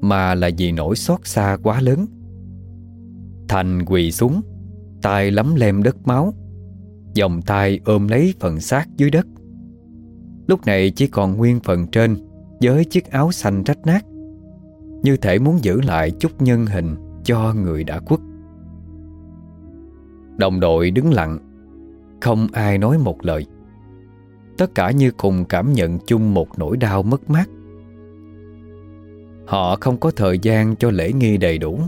Mà là vì nỗi xót xa quá lớn. Thành quỳ xuống, tay lắm lem đất máu Dòng tay ôm lấy phần xác dưới đất. Lúc này chỉ còn nguyên phần trên Với chiếc áo xanh rách nát, Như thể muốn giữ lại chút nhân hình Cho người đã khuất. Đồng đội đứng lặng không ai nói một lời. Tất cả như cùng cảm nhận chung một nỗi đau mất mát. Họ không có thời gian cho lễ nghi đầy đủ.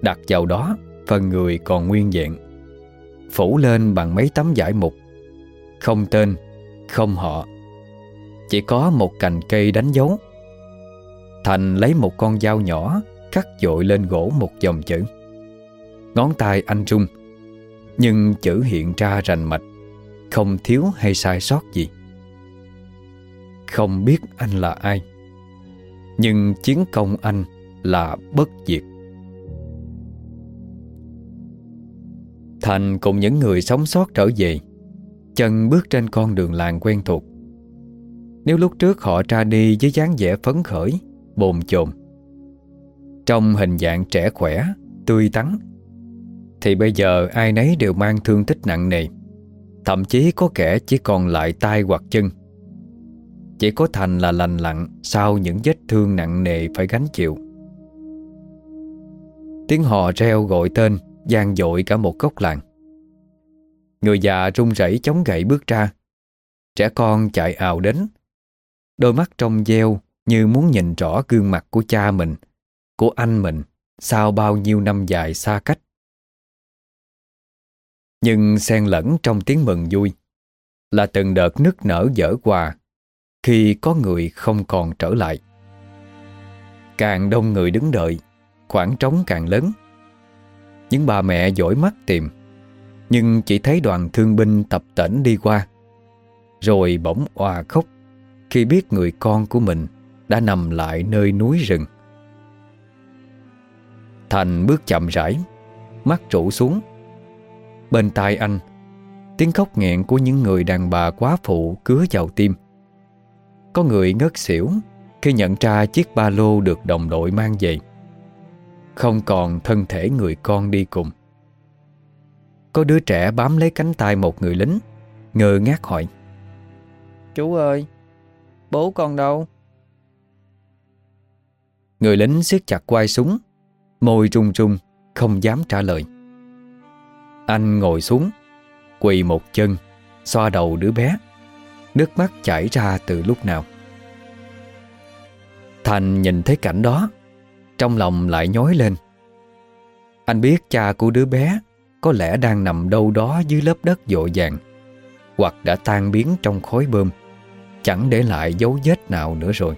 Đặt vào đó Phần người còn nguyên vẹn. Phủ lên bằng mấy tấm giải mục. Không tên, Không họ. Chỉ có một cành cây đánh dấu. Thành lấy một con dao nhỏ, Cắt dội lên gỗ một dòng chữ. Ngón tay anh rung nhưng chữ hiện ra rành mạch, Không thiếu hay sai sót gì. Không biết anh là ai, Nhưng chiến công anh là bất diệt. Thành cùng những người sống sót trở về, Chân bước trên con đường làng quen thuộc. Nếu lúc trước họ ra đi với dáng vẻ phấn khởi, Bồn chồn, Trong hình dạng trẻ khỏe, Tươi tắn thì bây giờ ai nấy đều mang thương tích nặng nề. Thậm chí có kẻ chỉ còn lại tay hoặc chân. Chỉ có Thành là lành lặng Sau những vết thương nặng nề phải gánh chịu. Tiếng hò reo gọi tên gian dội cả một góc làng. Người già run rẩy chống gậy bước ra. Trẻ con chạy ào đến. Đôi mắt trong gieo Như muốn nhìn rõ gương mặt của cha mình, Của anh mình, Sau bao nhiêu năm dài xa cách. Nhưng xen lẫn trong tiếng mừng vui Là từng đợt nức nở dở quà Khi có người không còn trở lại. Càng đông người đứng đợi, Khoảng trống càng lớn. Những bà mẹ dõi mắt tìm, Nhưng chỉ thấy đoàn thương binh tập tễnh đi qua, Rồi bỗng òa khóc Khi biết người con của mình Đã nằm lại nơi núi rừng. Thành bước chậm rãi, Mắt trụ xuống. Bên tai anh Tiếng khóc nghẹn của những người đàn bà quá phụ cứa vào tim. Có người ngất xỉu Khi nhận ra chiếc ba lô được đồng đội mang về. Không còn thân thể người con đi cùng. Có đứa trẻ bám lấy cánh tay một người lính Ngơ ngác hỏi. Chú ơi Bố con đâu? Người lính siết chặt quai súng Môi run run Không dám trả lời anh ngồi xuống, Quỳ một chân, Xoa đầu đứa bé. Nước mắt chảy ra từ lúc nào. Thành nhìn thấy cảnh đó, trong lòng lại nhói lên. Anh biết cha của đứa bé có lẽ đang nằm đâu đó dưới lớp đất dội vàng, Hoặc đã tan biến trong khói bơm, Chẳng để lại dấu vết nào nữa rồi.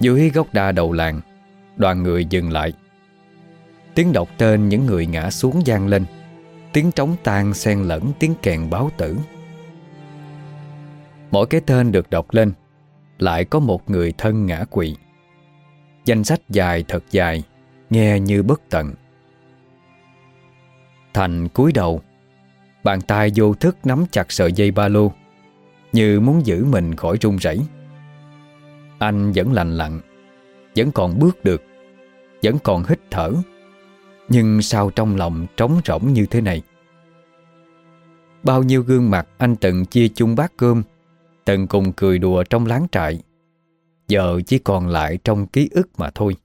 Dưới gốc đa đầu làng, Đoàn người dừng lại. Tiếng đọc tên những người ngã xuống gian lên. Tiếng trống tan xen lẫn tiếng kèn báo tử. Mỗi cái tên được đọc lên, Lại có một người thân ngã quỵ. Danh sách dài thật dài, Nghe như bất tận. Thành cúi đầu, Bàn tay vô thức nắm chặt sợi dây ba lô, Như muốn giữ mình khỏi run rẩy. Anh vẫn lành lặng Vẫn còn bước được, Vẫn còn hít thở. Nhưng sao trong lòng trống rỗng như thế này? Bao nhiêu gương mặt anh từng chia chung bát cơm Từng cùng cười đùa trong láng trại. Giờ chỉ còn lại trong ký ức mà thôi.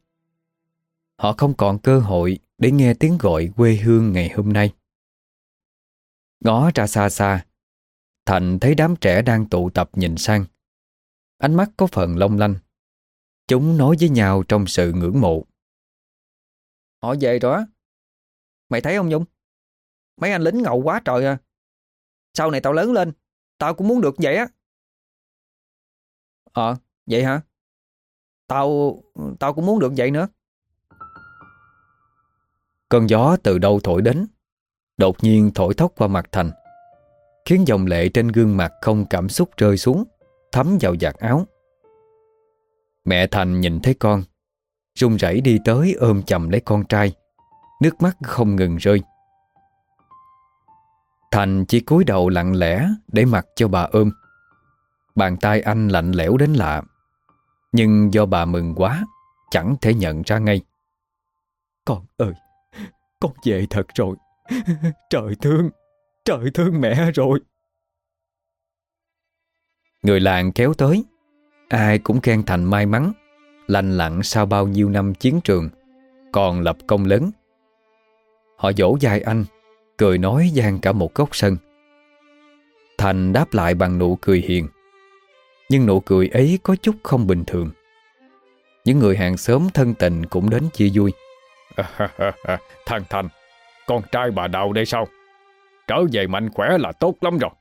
Họ không còn cơ hội để nghe tiếng gọi quê hương ngày hôm nay. Ngó ra xa xa, Thành thấy đám trẻ đang tụ tập nhìn sang. Ánh mắt có phần long lanh. Chúng nói với nhau trong sự ngưỡng mộ. Họ về rồi á. Mày thấy không Dung Mấy anh lính ngầu quá trời à. Sau này tao lớn lên, Tao cũng muốn được vậy á. Ờ vậy hả? Tao Tao cũng muốn được vậy nữa. Cơn gió từ đâu thổi đến? Đột nhiên thổi thốc qua mặt Thành, Khiến dòng lệ trên gương mặt không cảm xúc rơi xuống, Thấm vào giặt áo. Mẹ Thành nhìn thấy con, run rẩy đi tới ôm chầm lấy con trai. Nước mắt không ngừng rơi. Thành chỉ cúi đầu lặng lẽ Để mặc cho bà ôm. Bàn tay anh lạnh lẽo đến lạ Nhưng do bà mừng quá Chẳng thể nhận ra ngay. Con ơi Con về thật rồi. (laughs) Trời thương Trời thương mẹ rồi. Người làng kéo tới Ai cũng khen Thành may mắn Lành lặn sau bao nhiêu năm chiến trường Còn lập công lớn Họ dỗ dài anh Cười nói gian cả một góc sân. Thành đáp lại bằng nụ cười hiền. Nhưng nụ cười ấy có chút không bình thường. Những người hàng xóm thân tình cũng đến chia vui. (laughs) Thằng Thành Con trai bà Đào đây sao? Trở về mạnh khỏe là tốt lắm rồi.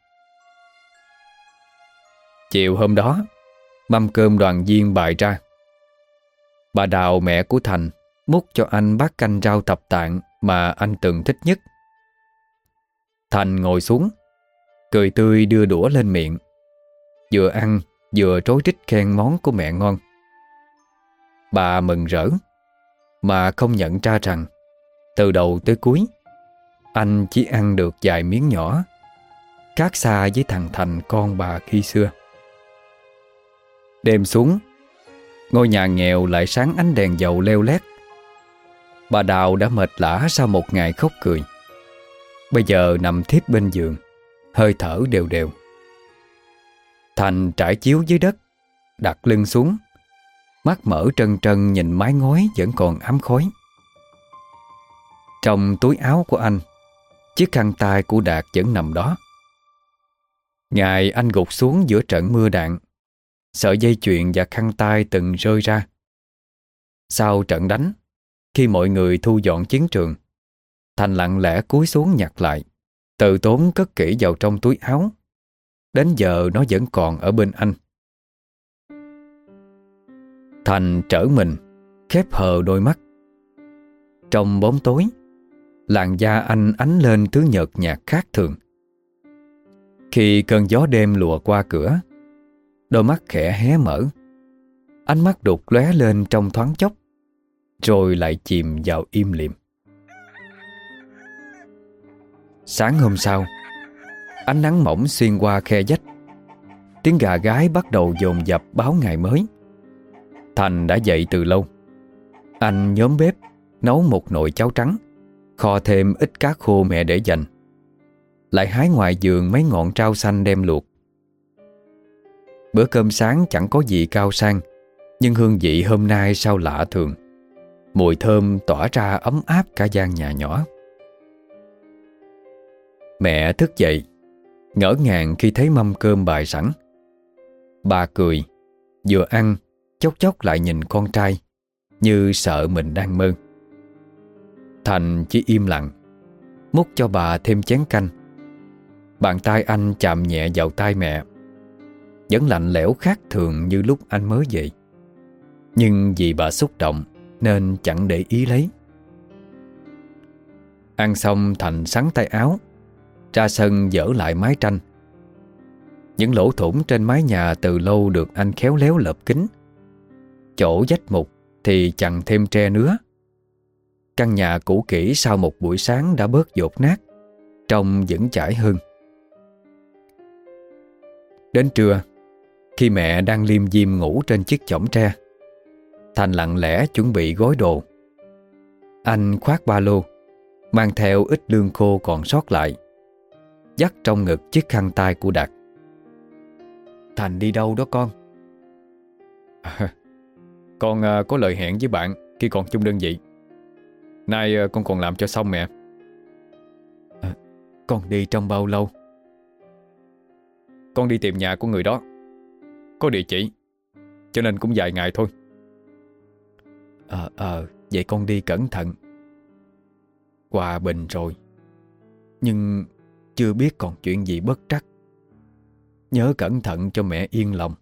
Chiều hôm đó Mâm cơm đoàn viên bày ra. Bà Đào mẹ của Thành Múc cho anh bát canh rau tập tạng mà anh từng thích nhất. Thành ngồi xuống, Cười tươi đưa đũa lên miệng, Vừa ăn Vừa trối trích khen món của mẹ ngon. Bà mừng rỡ, Mà không nhận ra rằng Từ đầu tới cuối, Anh chỉ ăn được vài miếng nhỏ, Khác xa với thằng Thành con bà khi xưa. Đêm xuống, Ngôi nhà nghèo lại sáng ánh đèn dầu leo lét Bà Đào đã mệt lã sau một ngày khóc cười. Bây giờ nằm thiếp bên giường, Hơi thở đều đều. Thành trải chiếu dưới đất, Đặt lưng xuống, Mắt mở trân trân nhìn mái ngói Vẫn còn ám khói. Trong túi áo của anh, Chiếc khăn tay của Đạt vẫn nằm đó. Ngày anh gục xuống giữa trận mưa đạn, Sợi dây chuyền và khăn tay từng rơi ra. Sau trận đánh khi mọi người thu dọn chiến trường. Thành lặng lẽ cúi xuống nhặt lại, Từ tốn cất kỹ vào trong túi áo. Đến giờ nó vẫn còn ở bên anh. Thành trở mình, Khép hờ đôi mắt. Trong bóng tối, Làn da anh ánh lên thứ nhợt nhạt khác thường. Khi cơn gió đêm lùa qua cửa, Đôi mắt khẽ hé mở. Ánh mắt đục lóe lên trong thoáng chốc. Rồi lại chìm vào im lìm. Sáng hôm sau, Ánh nắng mỏng xuyên qua khe dách Tiếng gà gái bắt đầu dồn dập báo ngày mới. Thành đã dậy từ lâu. Anh nhóm bếp Nấu một nồi cháo trắng, Kho thêm ít cá khô mẹ để dành. Lại hái ngoài giường mấy ngọn rau xanh đem luộc. Bữa cơm sáng chẳng có gì cao sang, Nhưng hương vị hôm nay sao lạ thường. Mùi thơm tỏa ra ấm áp cả gian nhà nhỏ. Mẹ thức dậy, Ngỡ ngàng khi thấy mâm cơm bài sẵn. Bà cười, Vừa ăn, Chốc chốc lại nhìn con trai, Như sợ mình đang mơ. Thành chỉ im lặng, Múc cho bà thêm chén canh. Bàn tay anh chạm nhẹ vào tay mẹ, Vẫn lạnh lẽo khác thường như lúc anh mới về. Nhưng vì bà xúc động nên chẳng để ý lấy. Ăn xong Thành sắn tay áo Ra sân dỡ lại mái tranh. Những lỗ thủng trên mái nhà từ lâu được anh khéo léo lợp kính Chỗ dách mục thì chặn thêm tre nữa. Căn nhà cũ kỹ sau một buổi sáng đã bớt dột nát, Trông vẫn chải hơn. Đến trưa, Khi mẹ đang liêm diêm ngủ trên chiếc chõng tre Thành lặng lẽ chuẩn bị gói đồ. Anh khoác ba lô Mang theo ít lương khô còn sót lại Dắt trong ngực chiếc khăn tay của Đạt. Thành đi đâu đó con? À, con uh, có lời hẹn với bạn Khi còn chung đơn vị. Nay uh, con còn làm cho xong mẹ. À, Con đi trong bao lâu? Con đi tìm nhà của người đó. Có địa chỉ Cho nên cũng vài ngày thôi Ờ ờ Vậy con đi cẩn thận. Hòa bình rồi. Nhưng chưa biết còn chuyện gì bất trắc. Nhớ cẩn thận cho mẹ yên lòng.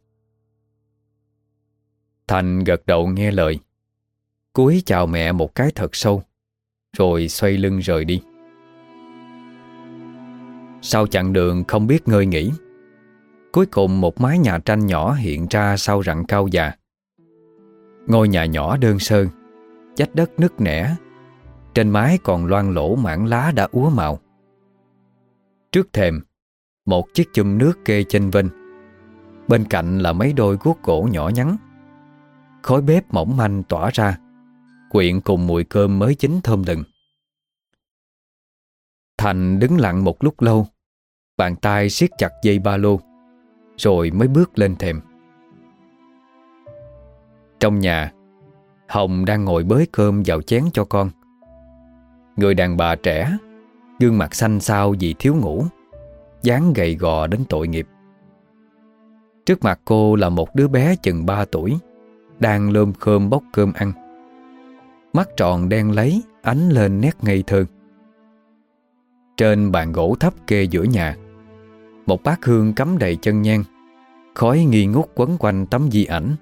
Thành gật đầu nghe lời. Cúi chào mẹ một cái thật sâu, Rồi xoay lưng rời đi. Sau chặng đường không biết ngơi nghỉ, Cuối cùng một mái nhà tranh nhỏ hiện ra sau rặng cao già. Ngôi nhà nhỏ đơn sơ, Chách đất nứt nẻ. Trên mái còn loang lỗ mảng lá đã úa màu. Trước thềm, Một chiếc chum nước kê trên vinh Bên cạnh là mấy đôi guốc gỗ nhỏ nhắn. Khói bếp mỏng manh tỏa ra, Quyện cùng mùi cơm mới chín thơm lừng Thành đứng lặng một lúc lâu, Bàn tay siết chặt dây ba lô, Rồi mới bước lên thềm. Trong nhà. Hồng đang ngồi bới cơm vào chén cho con. Người đàn bà trẻ, Gương mặt xanh xao vì thiếu ngủ, dáng gầy gò đến tội nghiệp. Trước mặt cô là một đứa bé chừng 3 tuổi, Đang lơm khơm bốc cơm ăn. Mắt tròn đen lấy, Ánh lên nét ngây thơ. Trên bàn gỗ thấp kê giữa nhà, Một bát hương cắm đầy chân nhang, Khói nghi ngút quấn quanh tấm di ảnh.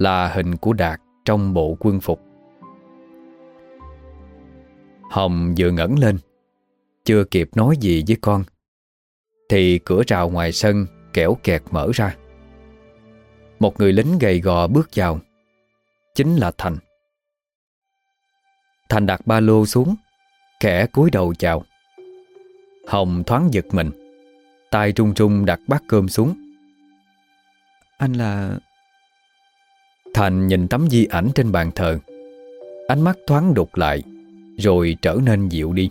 Là hình của Đạt Trong bộ quân phục. Hồng vừa ngẩng lên, Chưa kịp nói gì với con, Thì cửa rào ngoài sân Kẻo kẹt mở ra. Một người lính gầy gò bước vào, Chính là Thành. Thành đặt ba lô xuống Kẻ cúi đầu chào. Hồng thoáng giật mình, tay trung trung đặt bát cơm xuống. Anh là... Thành nhìn tấm di ảnh trên bàn thờ. Ánh mắt thoáng đục lại, Rồi trở nên dịu đi.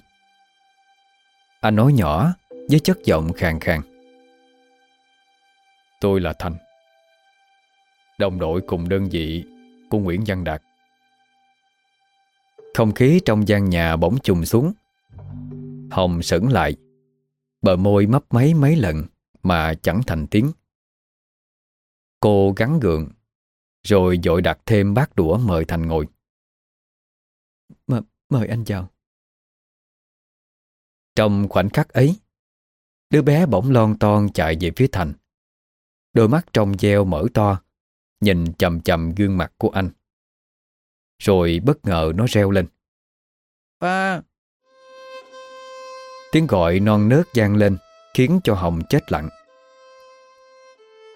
Anh nói nhỏ, Với chất giọng khàn khàn. Tôi là Thành. Đồng đội cùng đơn vị Của Nguyễn Văn Đạt. Không khí trong gian nhà bỗng trùng xuống. Hồng sững lại. Bờ môi mấp máy mấy lần Mà chẳng thành tiếng. Cô gắn gượng rồi dội đặt thêm bát đũa mời Thành ngồi. M Mời anh chào Trong khoảnh khắc ấy Đứa bé bỗng lon ton chạy về phía Thành. Đôi mắt trong veo mở to Nhìn chầm chầm gương mặt của anh. Rồi bất ngờ nó reo lên. Ba Tiếng gọi non nớt gian lên Khiến cho Hồng chết lặng.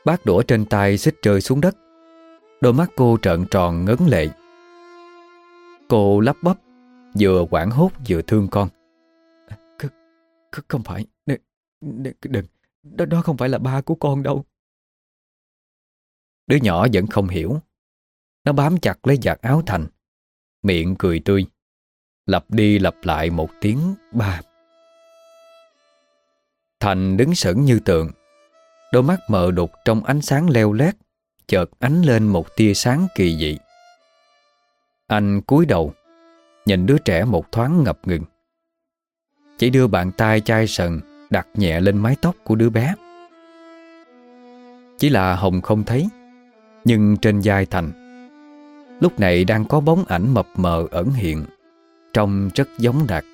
Bát đũa trên tay xích rơi xuống đất Đôi mắt cô trợn tròn ngấn lệ. Cô lắp bắp Vừa quảng hốt vừa thương con. C Không phải Đừng, đừng đó, đó không phải là ba của con đâu. Đứa nhỏ vẫn không hiểu. Nó bám chặt lấy giặt áo Thành. Miệng cười tươi. Lặp đi lặp lại một tiếng ba. Thành đứng sững như tượng Đôi mắt mờ đục trong ánh sáng leo lét. Chợt ánh lên một tia sáng kỳ dị. Anh cúi đầu, Nhìn đứa trẻ một thoáng ngập ngừng. Chỉ đưa bàn tay chai sần, Đặt nhẹ lên mái tóc của đứa bé. Chỉ là Hồng không thấy, Nhưng trên vai Thành, Lúc này đang có bóng ảnh mập mờ ẩn hiện, Trông rất giống Đạt.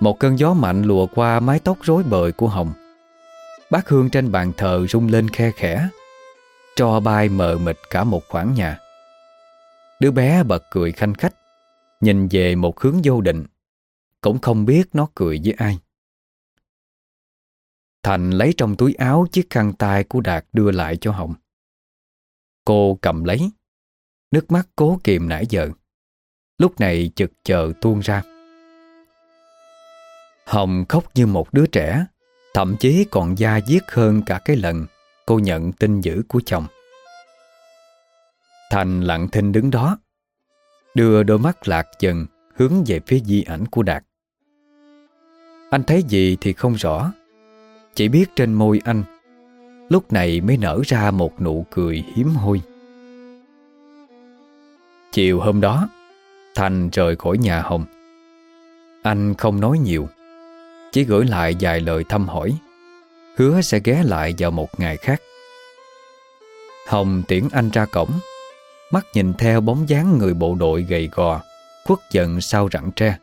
Một cơn gió mạnh lùa qua mái tóc rối bời của Hồng. Bát hương trên bàn thờ rung lên khe khẽ Cho bay mờ mịt cả một khoảng nhà Đứa bé bật cười khanh khách Nhìn về một hướng vô định Cũng không biết nó cười với ai Thành lấy trong túi áo chiếc khăn tay của Đạt đưa lại cho Hồng. Cô cầm lấy, nước mắt cố kìm nãy giờ. Lúc này chực chờ tuôn ra. Hồng khóc như một đứa trẻ, thậm chí còn da diết hơn cả cái lần cô nhận tin dữ của chồng. Thành lặng thinh đứng đó, đưa đôi mắt lạc dần hướng về phía di ảnh của Đạt. Anh thấy gì thì không rõ, chỉ biết trên môi anh Lúc này mới nở ra một nụ cười hiếm hoi Chiều hôm đó Thành rời khỏi nhà Hồng Anh không nói nhiều chỉ gửi lại vài lời thăm hỏi. Hứa sẽ ghé lại vào một ngày khác. Hồng tiễn anh ra cổng. Mắt nhìn theo bóng dáng người bộ đội gầy gò Khuất giận sau rặng tre.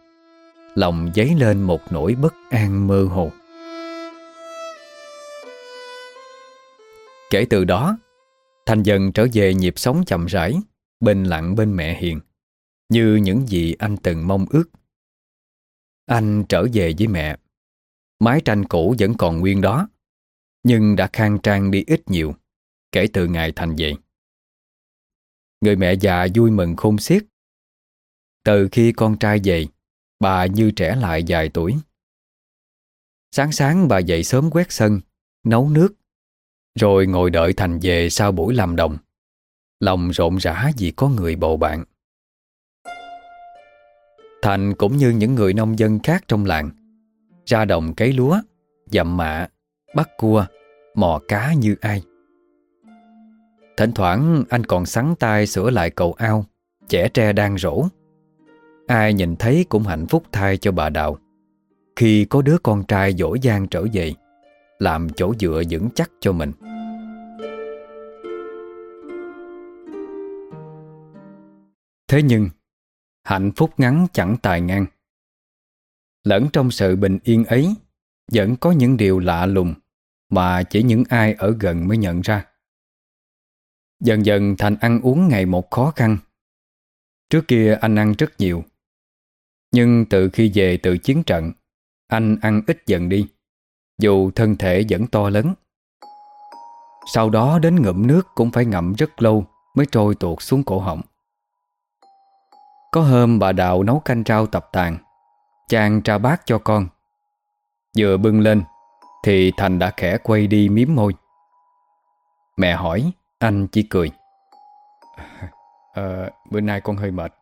Lòng dấy lên một nỗi bất an mơ hồ. Kể từ đó, Thành dần trở về nhịp sống chậm rãi, bên lặng bên mẹ hiền, như những gì anh từng mong ước. Anh trở về với mẹ. Mái tranh cũ vẫn còn nguyên đó, nhưng đã khang trang đi ít nhiều kể từ ngày Thành về. Người mẹ già vui mừng khôn xiết. Từ khi con trai về, bà như trẻ lại vài tuổi. Sáng sáng bà dậy sớm quét sân, nấu nước, rồi ngồi đợi Thành về sau buổi làm đồng Lòng rộn rã vì có người bầu bạn Thành cũng như những người nông dân khác trong làng ra đồng cấy lúa, dặm mạ, bắt cua, mò cá như ai Thỉnh thoảng anh còn sắn tay sửa lại cầu ao Chẻ tre đang rổ Ai nhìn thấy cũng hạnh phúc thay cho bà Đào Khi có đứa con trai dỗ dang trở về làm chỗ dựa vững chắc cho mình. Thế nhưng, hạnh phúc ngắn chẳng tài ngang. Lẫn trong sự bình yên ấy, vẫn có những điều lạ lùng mà chỉ những ai ở gần mới nhận ra. Dần dần Thành ăn uống ngày một khó khăn. Trước kia anh ăn rất nhiều. Nhưng từ khi về từ chiến trận, anh ăn ít dần đi. Dù thân thể vẫn to lớn Sau đó đến ngụm nước cũng phải ngậm rất lâu Mới trôi tuột xuống cổ họng Có hôm bà Đào nấu canh rau tập tàn Chàng tra bát cho con. Vừa bưng lên Thì Thành đã khẽ quay đi miếm môi. Mẹ hỏi Anh chỉ cười. À, (laughs) Bữa nay con hơi mệt.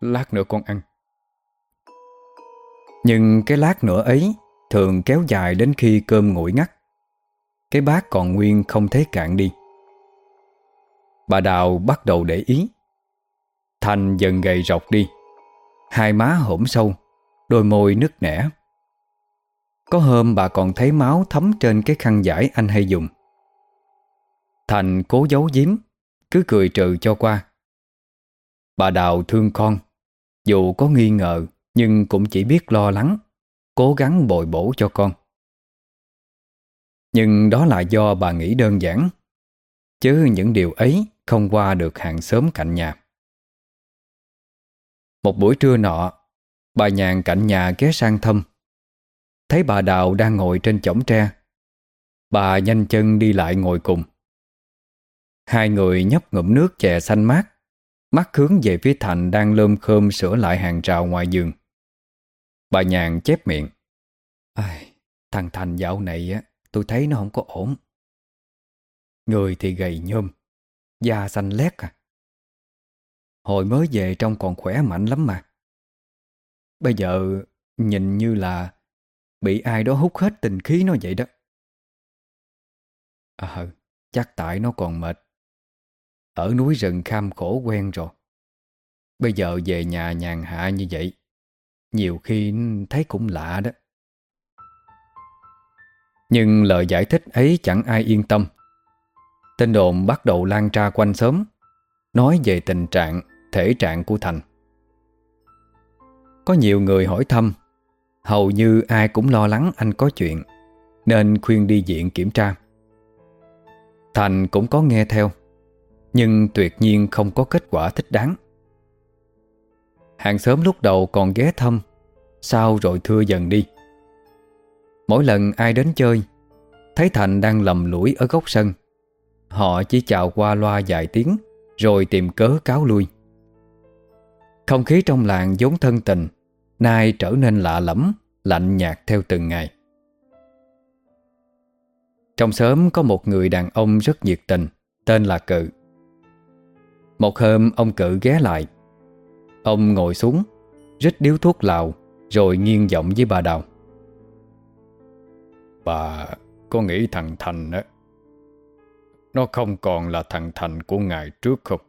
Lát nữa con ăn. Nhưng cái lát nữa ấy Thường kéo dài đến khi cơm nguội ngắt. Cái bát còn nguyên không thấy cạn đi. Bà Đào bắt đầu để ý. Thành dần gầy rọc đi. Hai má hổm sâu. Đôi môi nứt nẻ. Có hôm bà còn thấy máu thấm trên cái khăn giải anh hay dùng. Thành cố giấu giếm, Cứ cười trừ cho qua. Bà Đào thương con, Dù có nghi ngờ Nhưng cũng chỉ biết lo lắng, Cố gắng bồi bổ cho con. Nhưng đó là do bà nghĩ đơn giản, Chứ những điều ấy không qua được hàng xóm cạnh nhà. Một buổi trưa nọ Bà nhàn cạnh nhà ghé sang thăm Thấy bà Đào đang ngồi trên chõng tre Bà nhanh chân đi lại ngồi cùng Hai người nhấp ngụm nước chè xanh mát Mắt hướng về phía Thành đang lơm khơm sửa lại hàng rào ngoài giường Bà nhàn chép miệng. Ai, thằng Thành dạo này á, tôi thấy nó không có ổn. Người thì gầy nhôm, da xanh lét à. Hồi mới về trông còn khỏe mạnh lắm mà. Bây giờ nhìn như là bị ai đó hút hết tình khí nó vậy đó. Ờ, chắc tại nó còn mệt. Ở núi rừng kham khổ quen rồi. Bây giờ về nhà nhàn hạ như vậy nhiều khi thấy cũng lạ đó Nhưng lời giải thích ấy chẳng ai yên tâm Tên đồn bắt đầu lan ra quanh xóm Nói về tình trạng, thể trạng của Thành có nhiều người hỏi thăm. Hầu như ai cũng lo lắng anh có chuyện, Nên khuyên đi diện kiểm tra. Thành cũng có nghe theo, Nhưng tuyệt nhiên không có kết quả thích đáng. Hàng xóm lúc đầu còn ghé thăm Sau rồi thưa dần đi. Mỗi lần ai đến chơi, Thấy Thành đang lầm lũi ở góc sân. Họ chỉ chào qua loa vài tiếng, Rồi tìm cớ cáo lui. Không khí trong làng vốn thân tình Nay trở nên lạ lẫm, Lạnh nhạt theo từng ngày Trong xóm có một người đàn ông rất nhiệt tình, Tên là Cự Một hôm, ông Cự ghé lại Ông ngồi xuống, Rít điếu thuốc lào, Rồi nghiêng giọng với bà Đào Bà, có nghĩ thằng Thành á, Nó không còn là thằng Thành của ngày trước không?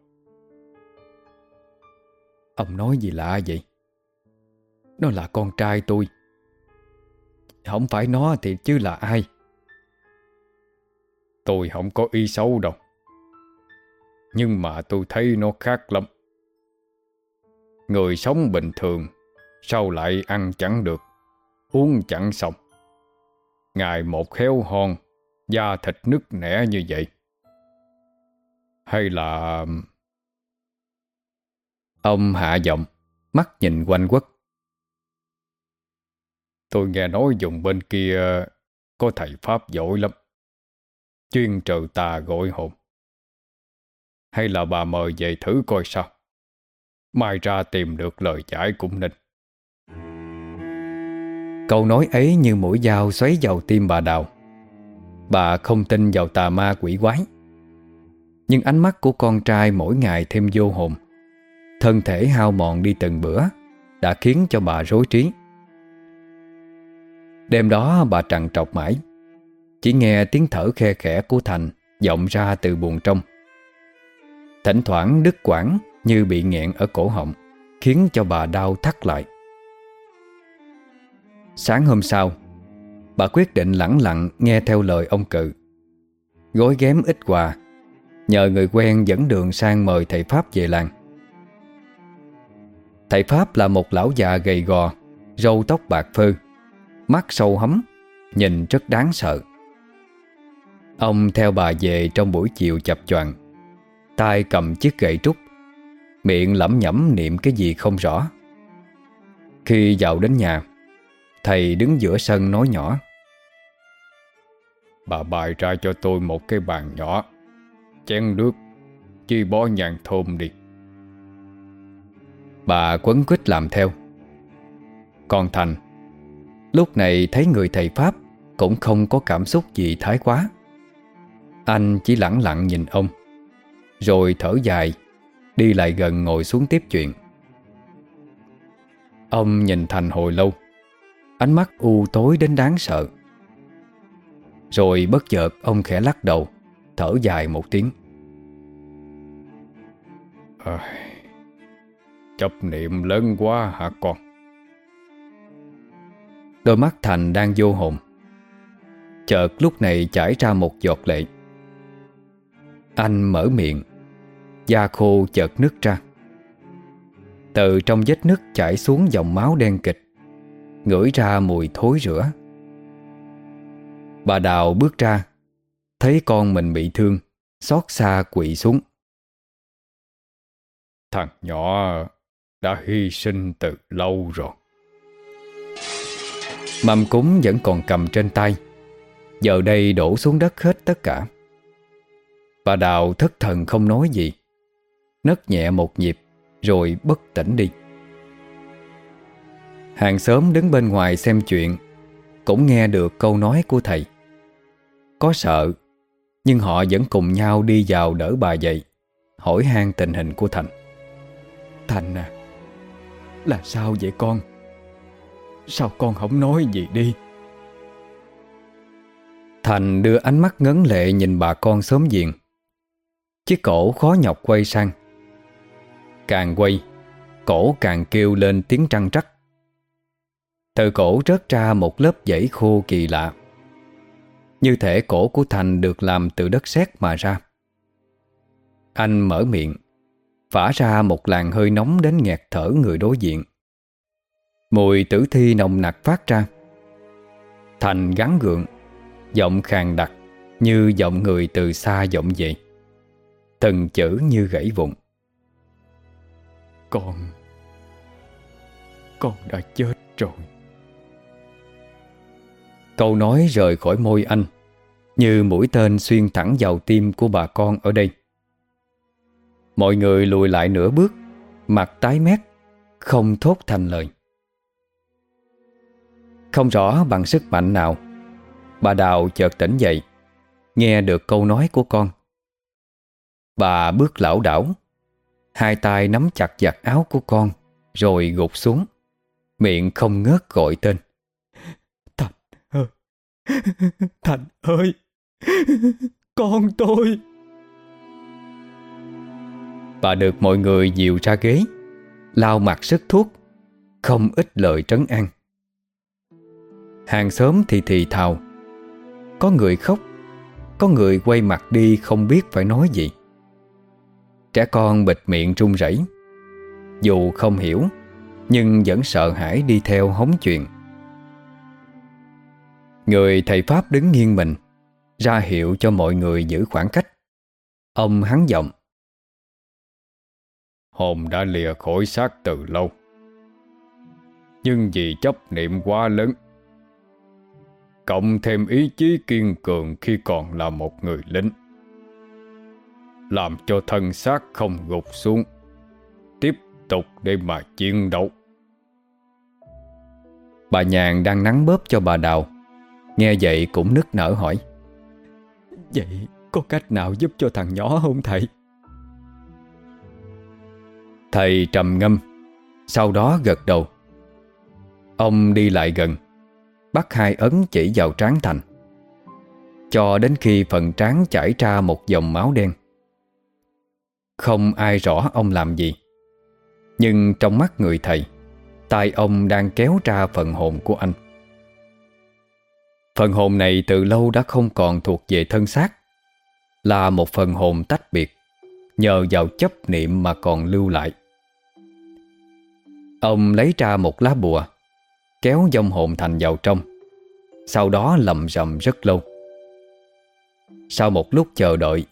Ông nói gì lạ vậy? Nó là con trai tôi. Không phải nó thì chứ là ai? Tôi không có ý xấu đâu. Nhưng mà tôi thấy nó khác lắm. Người sống bình thường, Sao lại ăn chẳng được? Uống chẳng xong. Ngày một khéo hon, Da thịt nứt nẻ như vậy. Hay là Ông hạ giọng, Mắt nhìn quanh quất. Tôi nghe nói dùng bên kia Có thầy Pháp giỏi lắm. Chuyên trừ tà gọi hồn. Hay là bà mời về thử coi sao? Mai ra tìm được lời giải cũng nên. Câu nói ấy như mũi dao xoáy vào tim bà Đào. Bà không tin vào tà ma quỷ quái. Nhưng ánh mắt của con trai mỗi ngày thêm vô hồn. Thân thể hao mòn đi từng bữa Đã khiến cho bà rối trí. Đêm đó bà trằn trọc mãi. Chỉ nghe tiếng thở khe khẽ của Thành vọng ra từ buồn trong. Thỉnh thoảng đứt quãng như bị nghẹn ở cổ họng, Khiến cho bà đau thắt lại. Sáng hôm sau, Bà quyết định lẳng lặng nghe theo lời ông cự. Gói ghém ít quà, Nhờ người quen dẫn đường sang mời thầy Pháp về làng. Thầy Pháp là một lão già gầy gò, Râu tóc bạc phơ. Mắt sâu hấm Nhìn rất đáng sợ. Ông theo bà về trong buổi chiều chập choạng. Tay cầm chiếc gậy trúc Miệng lẩm nhẩm niệm cái gì không rõ. Khi vào đến nhà Thầy đứng giữa sân nói nhỏ. Bà bài ra cho tôi một cái bàn nhỏ Chén nước Chi bó nhàn thơm đi. Bà quấn quýt làm theo. Còn Thành Lúc này thấy người thầy Pháp Cũng không có cảm xúc gì thái quá. Anh chỉ lặng lặng nhìn ông Rồi thở dài Đi lại gần ngồi xuống tiếp chuyện. Ông nhìn Thành hồi lâu Ánh mắt u tối đến đáng sợ. Rồi bất chợt ông khẽ lắc đầu Thở dài một tiếng. À, Chấp niệm lớn quá hả con? Đôi mắt Thành đang vô hồn. Chợt lúc này chảy ra một giọt lệ. Anh mở miệng. Da khô chợt nứt ra. Từ trong vết nứt chảy xuống dòng máu đen kịch, Ngửi ra mùi thối rữa Bà Đào bước ra, Thấy con mình bị thương, Xót xa quỵ xuống. Thằng nhỏ đã hy sinh từ lâu rồi. Mâm cúng vẫn còn cầm trên tay. Giờ đây đổ xuống đất hết tất cả. Bà Đào thất thần không nói gì. Nấc nhẹ một nhịp, Rồi bất tỉnh đi. Hàng xóm đứng bên ngoài xem chuyện, Cũng nghe được câu nói của thầy. Có sợ, Nhưng họ vẫn cùng nhau đi vào đỡ bà dậy, Hỏi han tình hình của Thành. Thành à Là sao vậy con? Sao con không nói gì đi? Thành đưa ánh mắt ngấn lệ nhìn bà con sớm diện. Chiếc cổ khó nhọc quay sang. Càng quay, Cổ càng kêu lên tiếng trăng trắc. Từ cổ rớt ra một lớp dãy khô kỳ lạ. Như thể cổ của Thành được làm từ đất sét mà ra. Anh mở miệng, Phả ra một làn hơi nóng đến nghẹt thở người đối diện. Mùi tử thi nồng nặc phát ra. Thành gắn gượng, Giọng khàn đặc Như giọng người từ xa giọng về. Từng chữ như gãy vụn. Con Con đã chết rồi. Câu nói rời khỏi môi anh, Như mũi tên xuyên thẳng vào tim của bà con ở đây. Mọi người lùi lại nửa bước, Mặt tái mét, Không thốt thành lời. Không rõ bằng sức mạnh nào. Bà Đào chợt tỉnh dậy Nghe được câu nói của con. Bà bước lảo đảo Hai tay nắm chặt giặt áo của con Rồi gục xuống Miệng không ngớt gọi tên. Thành ơi Thành ơi Con tôi. Bà được mọi người dìu ra ghế Lao mặt sức thuốc Không ít lời trấn an Hàng xóm thì thì thào. Có người khóc, Có người quay mặt đi không biết phải nói gì. Trẻ con bịt miệng run rẩy. Dù không hiểu, Nhưng vẫn sợ hãi đi theo hóng chuyện. Người thầy Pháp đứng nghiêng mình, Ra hiệu cho mọi người giữ khoảng cách. Ông hắn giọng. Hồn đã lìa khỏi xác từ lâu. Nhưng vì chấp niệm quá lớn Cộng thêm ý chí kiên cường khi còn là một người lính. Làm cho thân xác không gục xuống, Tiếp tục để mà chiến đấu. Bà nhàn đang nắng bóp cho bà Đào, Nghe vậy cũng nức nở hỏi, Vậy có cách nào giúp cho thằng nhỏ không thầy? Thầy trầm ngâm, Sau đó gật đầu. Ông đi lại gần Bắt hai ấn chỉ vào trán Thành. Cho đến khi phần trán chảy ra một dòng máu đen. Không ai rõ ông làm gì. Nhưng trong mắt người thầy tay ông đang kéo ra phần hồn của anh. Phần hồn này từ lâu đã không còn thuộc về thân xác, Là một phần hồn tách biệt, Nhờ vào chấp niệm mà còn lưu lại. Ông lấy ra một lá bùa Kéo dông hồn thành vào trong. Sau đó lầm rầm rất lâu. Sau một lúc chờ đợi,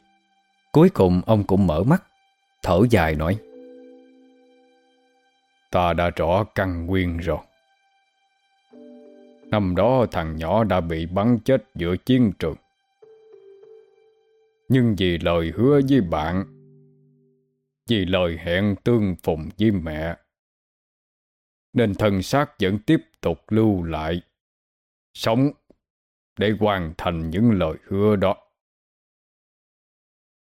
Cuối cùng ông cũng mở mắt, Thở dài nói, Ta đã rõ căn nguyên rồi. Năm đó thằng nhỏ đã bị bắn chết giữa chiến trường. Nhưng vì lời hứa với bạn, Vì lời hẹn tương phùng với mẹ nên thân xác vẫn tiếp tục lưu lại. Sống Để hoàn thành những lời hứa đó.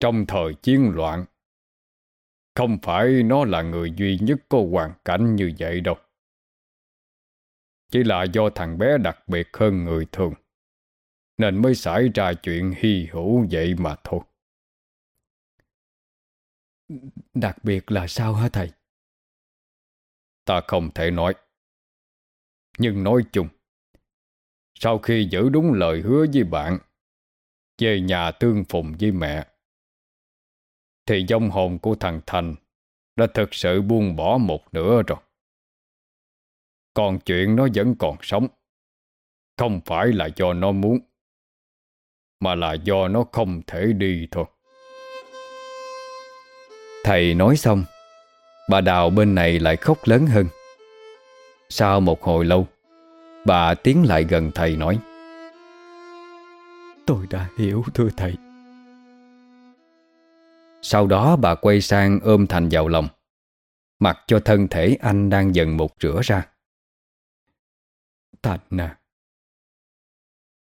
Trong thời chiến loạn, Không phải nó là người duy nhất có hoàn cảnh như vậy đâu. Chỉ là do thằng bé đặc biệt hơn người thường, Nên mới xảy ra chuyện hy hữu vậy mà thôi. Đặc biệt là sao hả thầy? Ta không thể nói. Nhưng nói chung, Sau khi giữ đúng lời hứa với bạn Về nhà tương phùng với mẹ, Thì dông hồn của thằng Thành Đã thực sự buông bỏ một nửa rồi. Còn chuyện nó vẫn còn sống, Không phải là do nó muốn, Mà là do nó không thể đi thôi. Thầy nói xong Bà Đào bên này lại khóc lớn hơn. Sau một hồi lâu, Bà tiến lại gần thầy nói, Tôi đã hiểu, thưa thầy. Sau đó bà quay sang ôm Thành vào lòng. Mặc cho thân thể anh đang dần một rửa ra. Thành à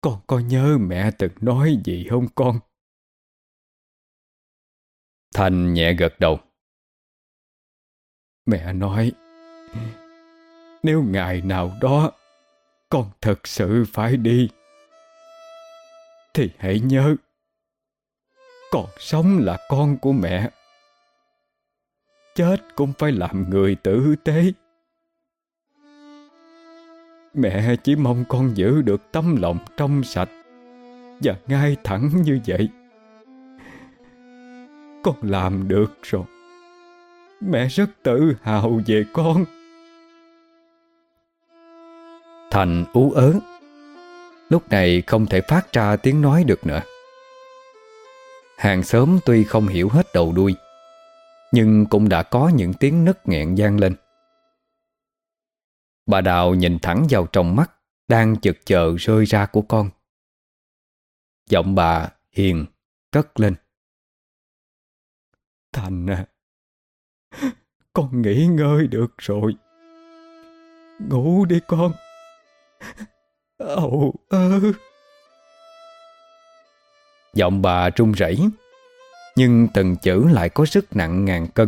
Con có nhớ mẹ từng nói gì không con? Thành nhẹ gật đầu. Mẹ nói, Nếu ngày nào đó Con thật sự phải đi, Thì hãy nhớ, Còn sống là con của mẹ. Chết cũng phải làm người tử tế. Mẹ chỉ mong con giữ được tấm lòng trong sạch Và ngay thẳng như vậy. Con làm được rồi. Mẹ rất tự hào về con. Thành ú ớ. Lúc này không thể phát ra tiếng nói được nữa. Hàng xóm tuy không hiểu hết đầu đuôi Nhưng cũng đã có những tiếng nấc nghẹn gian lên. Bà Đào nhìn thẳng vào trong mắt Đang chực chờ rơi ra của con. Giọng bà hiền cất lên. Thành à con nghỉ ngơi được rồi. Ngủ đi con. Âu ơ. Giọng bà run rẩy, Nhưng từng chữ lại có sức nặng ngàn cân.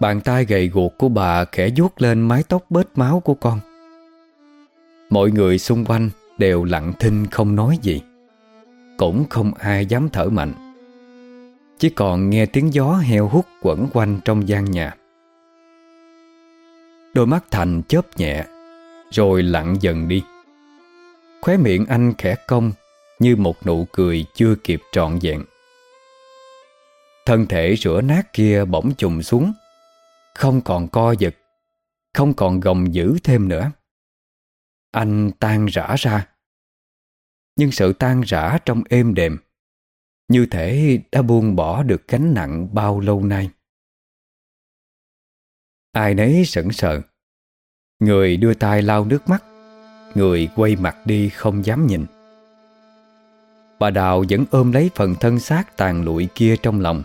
Bàn tay gầy guộc của bà khẽ vuốt lên mái tóc bết máu của con. Mọi người xung quanh đều lặng thinh không nói gì. Cũng không ai dám thở mạnh. Chỉ còn nghe tiếng gió heo hút quẩn quanh trong gian nhà. Đôi mắt Thành chớp nhẹ, Rồi lặng dần đi. Khóe miệng anh khẽ cong Như một nụ cười chưa kịp trọn vẹn. Thân thể rửa nát kia bỗng trùng xuống, Không còn co giật, Không còn gồng giữ thêm nữa. Anh tan rã ra. Nhưng sự tan rã trong êm đềm như thể đã buông bỏ được gánh nặng bao lâu nay. Ai nấy sững sờ. Người đưa tay lau nước mắt. Người quay mặt đi không dám nhìn. Bà Đào vẫn ôm lấy phần thân xác tàn lụi kia trong lòng.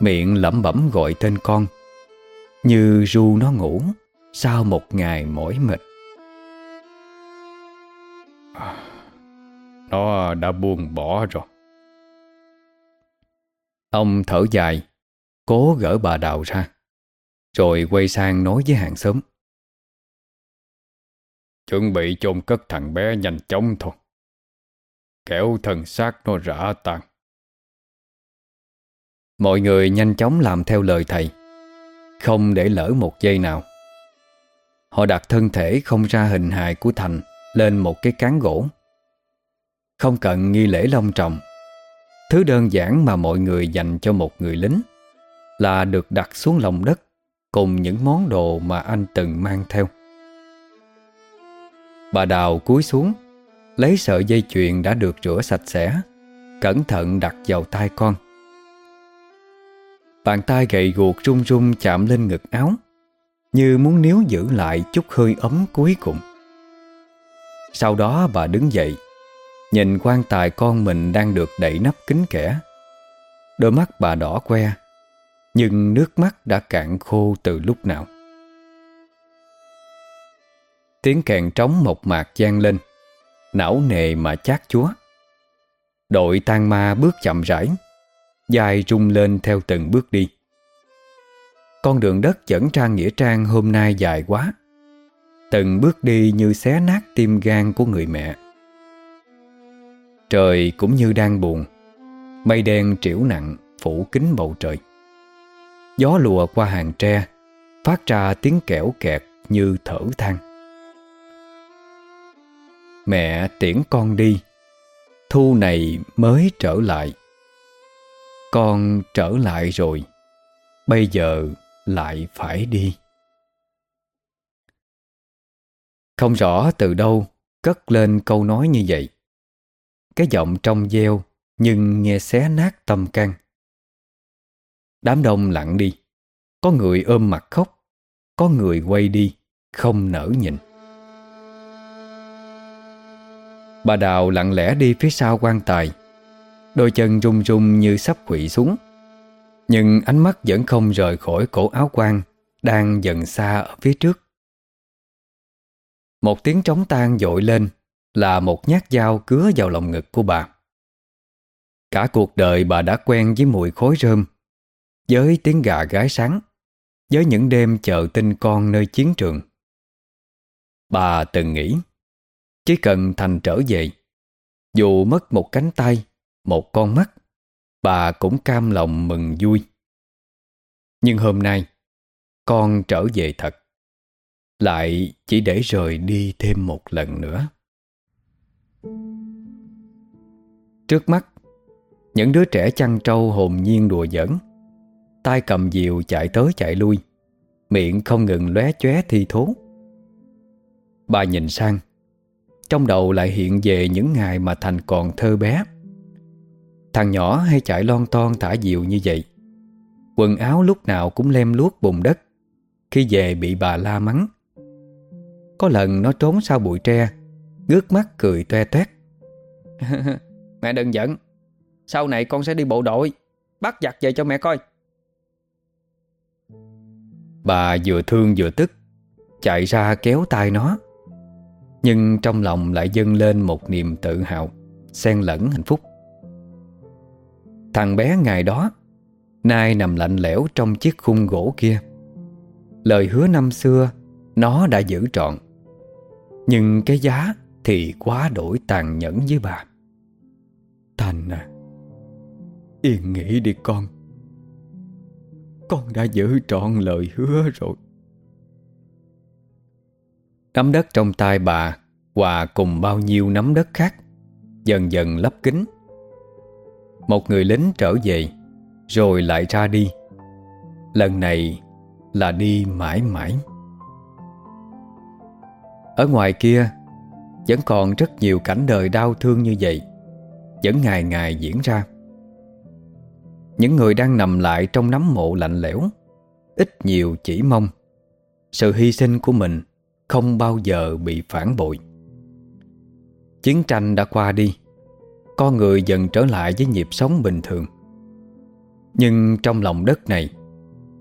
Miệng lẩm bẩm gọi tên con. Như ru nó ngủ Sau một ngày mỏi mệt. Nó đã buông bỏ rồi. Ông thở dài Cố gỡ bà Đào ra Rồi quay sang nói với hàng xóm. Chuẩn bị chôn cất thằng bé nhanh chóng thôi. Kéo thân xác nó rã tan Mọi người nhanh chóng làm theo lời thầy Không để lỡ một giây nào. Họ đặt thân thể không ra hình hài của Thành Lên một cái cán gỗ. Không cần nghi lễ long trọng Thứ đơn giản mà mọi người dành cho một người lính Là được đặt xuống lòng đất Cùng những món đồ mà anh từng mang theo. Bà Đào cúi xuống, Lấy sợi dây chuyền đã được rửa sạch sẽ, Cẩn thận đặt vào tay con. Bàn tay gầy guộc run run chạm lên ngực áo, Như muốn níu giữ lại chút hơi ấm cuối cùng. Sau đó bà đứng dậy Nhìn quan tài con mình đang được đậy nắp kính kẻ Đôi mắt bà đỏ que Nhưng nước mắt đã cạn khô từ lúc nào. Tiếng kèn trống mộc mạc gian lên, Não nề mà chát chúa. Đội tan ma bước chậm rãi, Dài rung lên theo từng bước đi. Con đường đất dẫn trang nghĩa trang hôm nay dài quá. Từng bước đi như xé nát tim gan của người mẹ. Trời cũng như đang buồn. Mây đen triểu nặng, phủ kín bầu trời. Gió lùa qua hàng tre, Phát ra tiếng kẽo kẹt như thở than. Mẹ tiễn con đi, Thu này mới trở lại. Con trở lại rồi, Bây giờ lại phải đi. Không rõ từ đâu Cất lên câu nói như vậy. Cái giọng trong veo Nhưng nghe xé nát tâm can. Đám đông lặng đi, Có người ôm mặt khóc, Có người quay đi, Không nở nhìn. Bà Đào lặng lẽ đi phía sau quan tài, Đôi chân run run như sắp quỵ xuống. Nhưng ánh mắt vẫn không rời khỏi cổ áo quan Đang dần xa ở phía trước. Một tiếng trống tan dội lên là một nhát dao cứa vào lòng ngực của bà. Cả cuộc đời bà đã quen với mùi khói rơm, Với tiếng gà gái sáng, Với những đêm chờ tin con nơi chiến trường. Bà từng nghĩ, chỉ cần Thành trở về, Dù mất một cánh tay, Một con mắt, Bà cũng cam lòng mừng vui. Nhưng hôm nay, Con trở về thật, Lại chỉ để rời đi thêm một lần nữa. Trước mắt, Những đứa trẻ chăn trâu hồn nhiên đùa giỡn. Tay cầm diều chạy tới chạy lui, Miệng không ngừng lóe chóe thi thố. Bà nhìn sang, Trong đầu lại hiện về những ngày mà Thành còn thơ bé. Thằng nhỏ hay chạy lon ton thả diều như vậy, Quần áo lúc nào cũng lem luốc bùn đất. Khi về bị bà la mắng, Có lần nó trốn sau bụi tre Ngước mắt cười toe toét. (laughs) Mẹ đừng giận. Sau này con sẽ đi bộ đội Bắt giặt về cho mẹ coi. Bà vừa thương vừa tức Chạy ra kéo tay nó. Nhưng trong lòng lại dâng lên một niềm tự hào xen lẫn hạnh phúc. Thằng bé ngày đó Nay nằm lạnh lẽo trong chiếc khung gỗ kia. Lời hứa năm xưa Nó đã giữ trọn. Nhưng cái giá thì quá đổi tàn nhẫn với bà. Thành à Yên nghĩ đi con. Con đã giữ trọn lời hứa rồi. Nắm đất trong tay bà Hòa cùng bao nhiêu nắm đất khác, Dần dần lấp kính Một người lính trở về, Rồi lại ra đi. Lần này là đi mãi mãi. Ở ngoài kia vẫn còn rất nhiều cảnh đời đau thương như vậy. Vẫn ngày ngày diễn ra. Những người đang nằm lại trong nắm mộ lạnh lẽo, Ít nhiều chỉ mong Sự hy sinh của mình Không bao giờ bị phản bội. Chiến tranh đã qua đi, Con người dần trở lại với nhịp sống bình thường. Nhưng trong lòng đất này,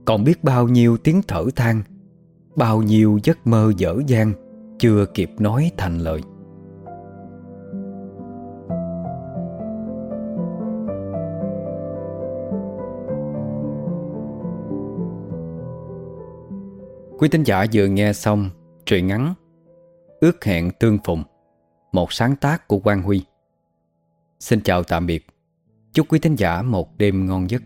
Còn biết bao nhiêu tiếng thở than, Bao nhiêu giấc mơ dở dang Chưa kịp nói thành lời. Quý tín giả vừa nghe xong truyện ngắn Ước hẹn tương phùng, Một sáng tác của Quang Huy. Xin chào tạm biệt. Chúc quý thính giả một đêm ngon giấc.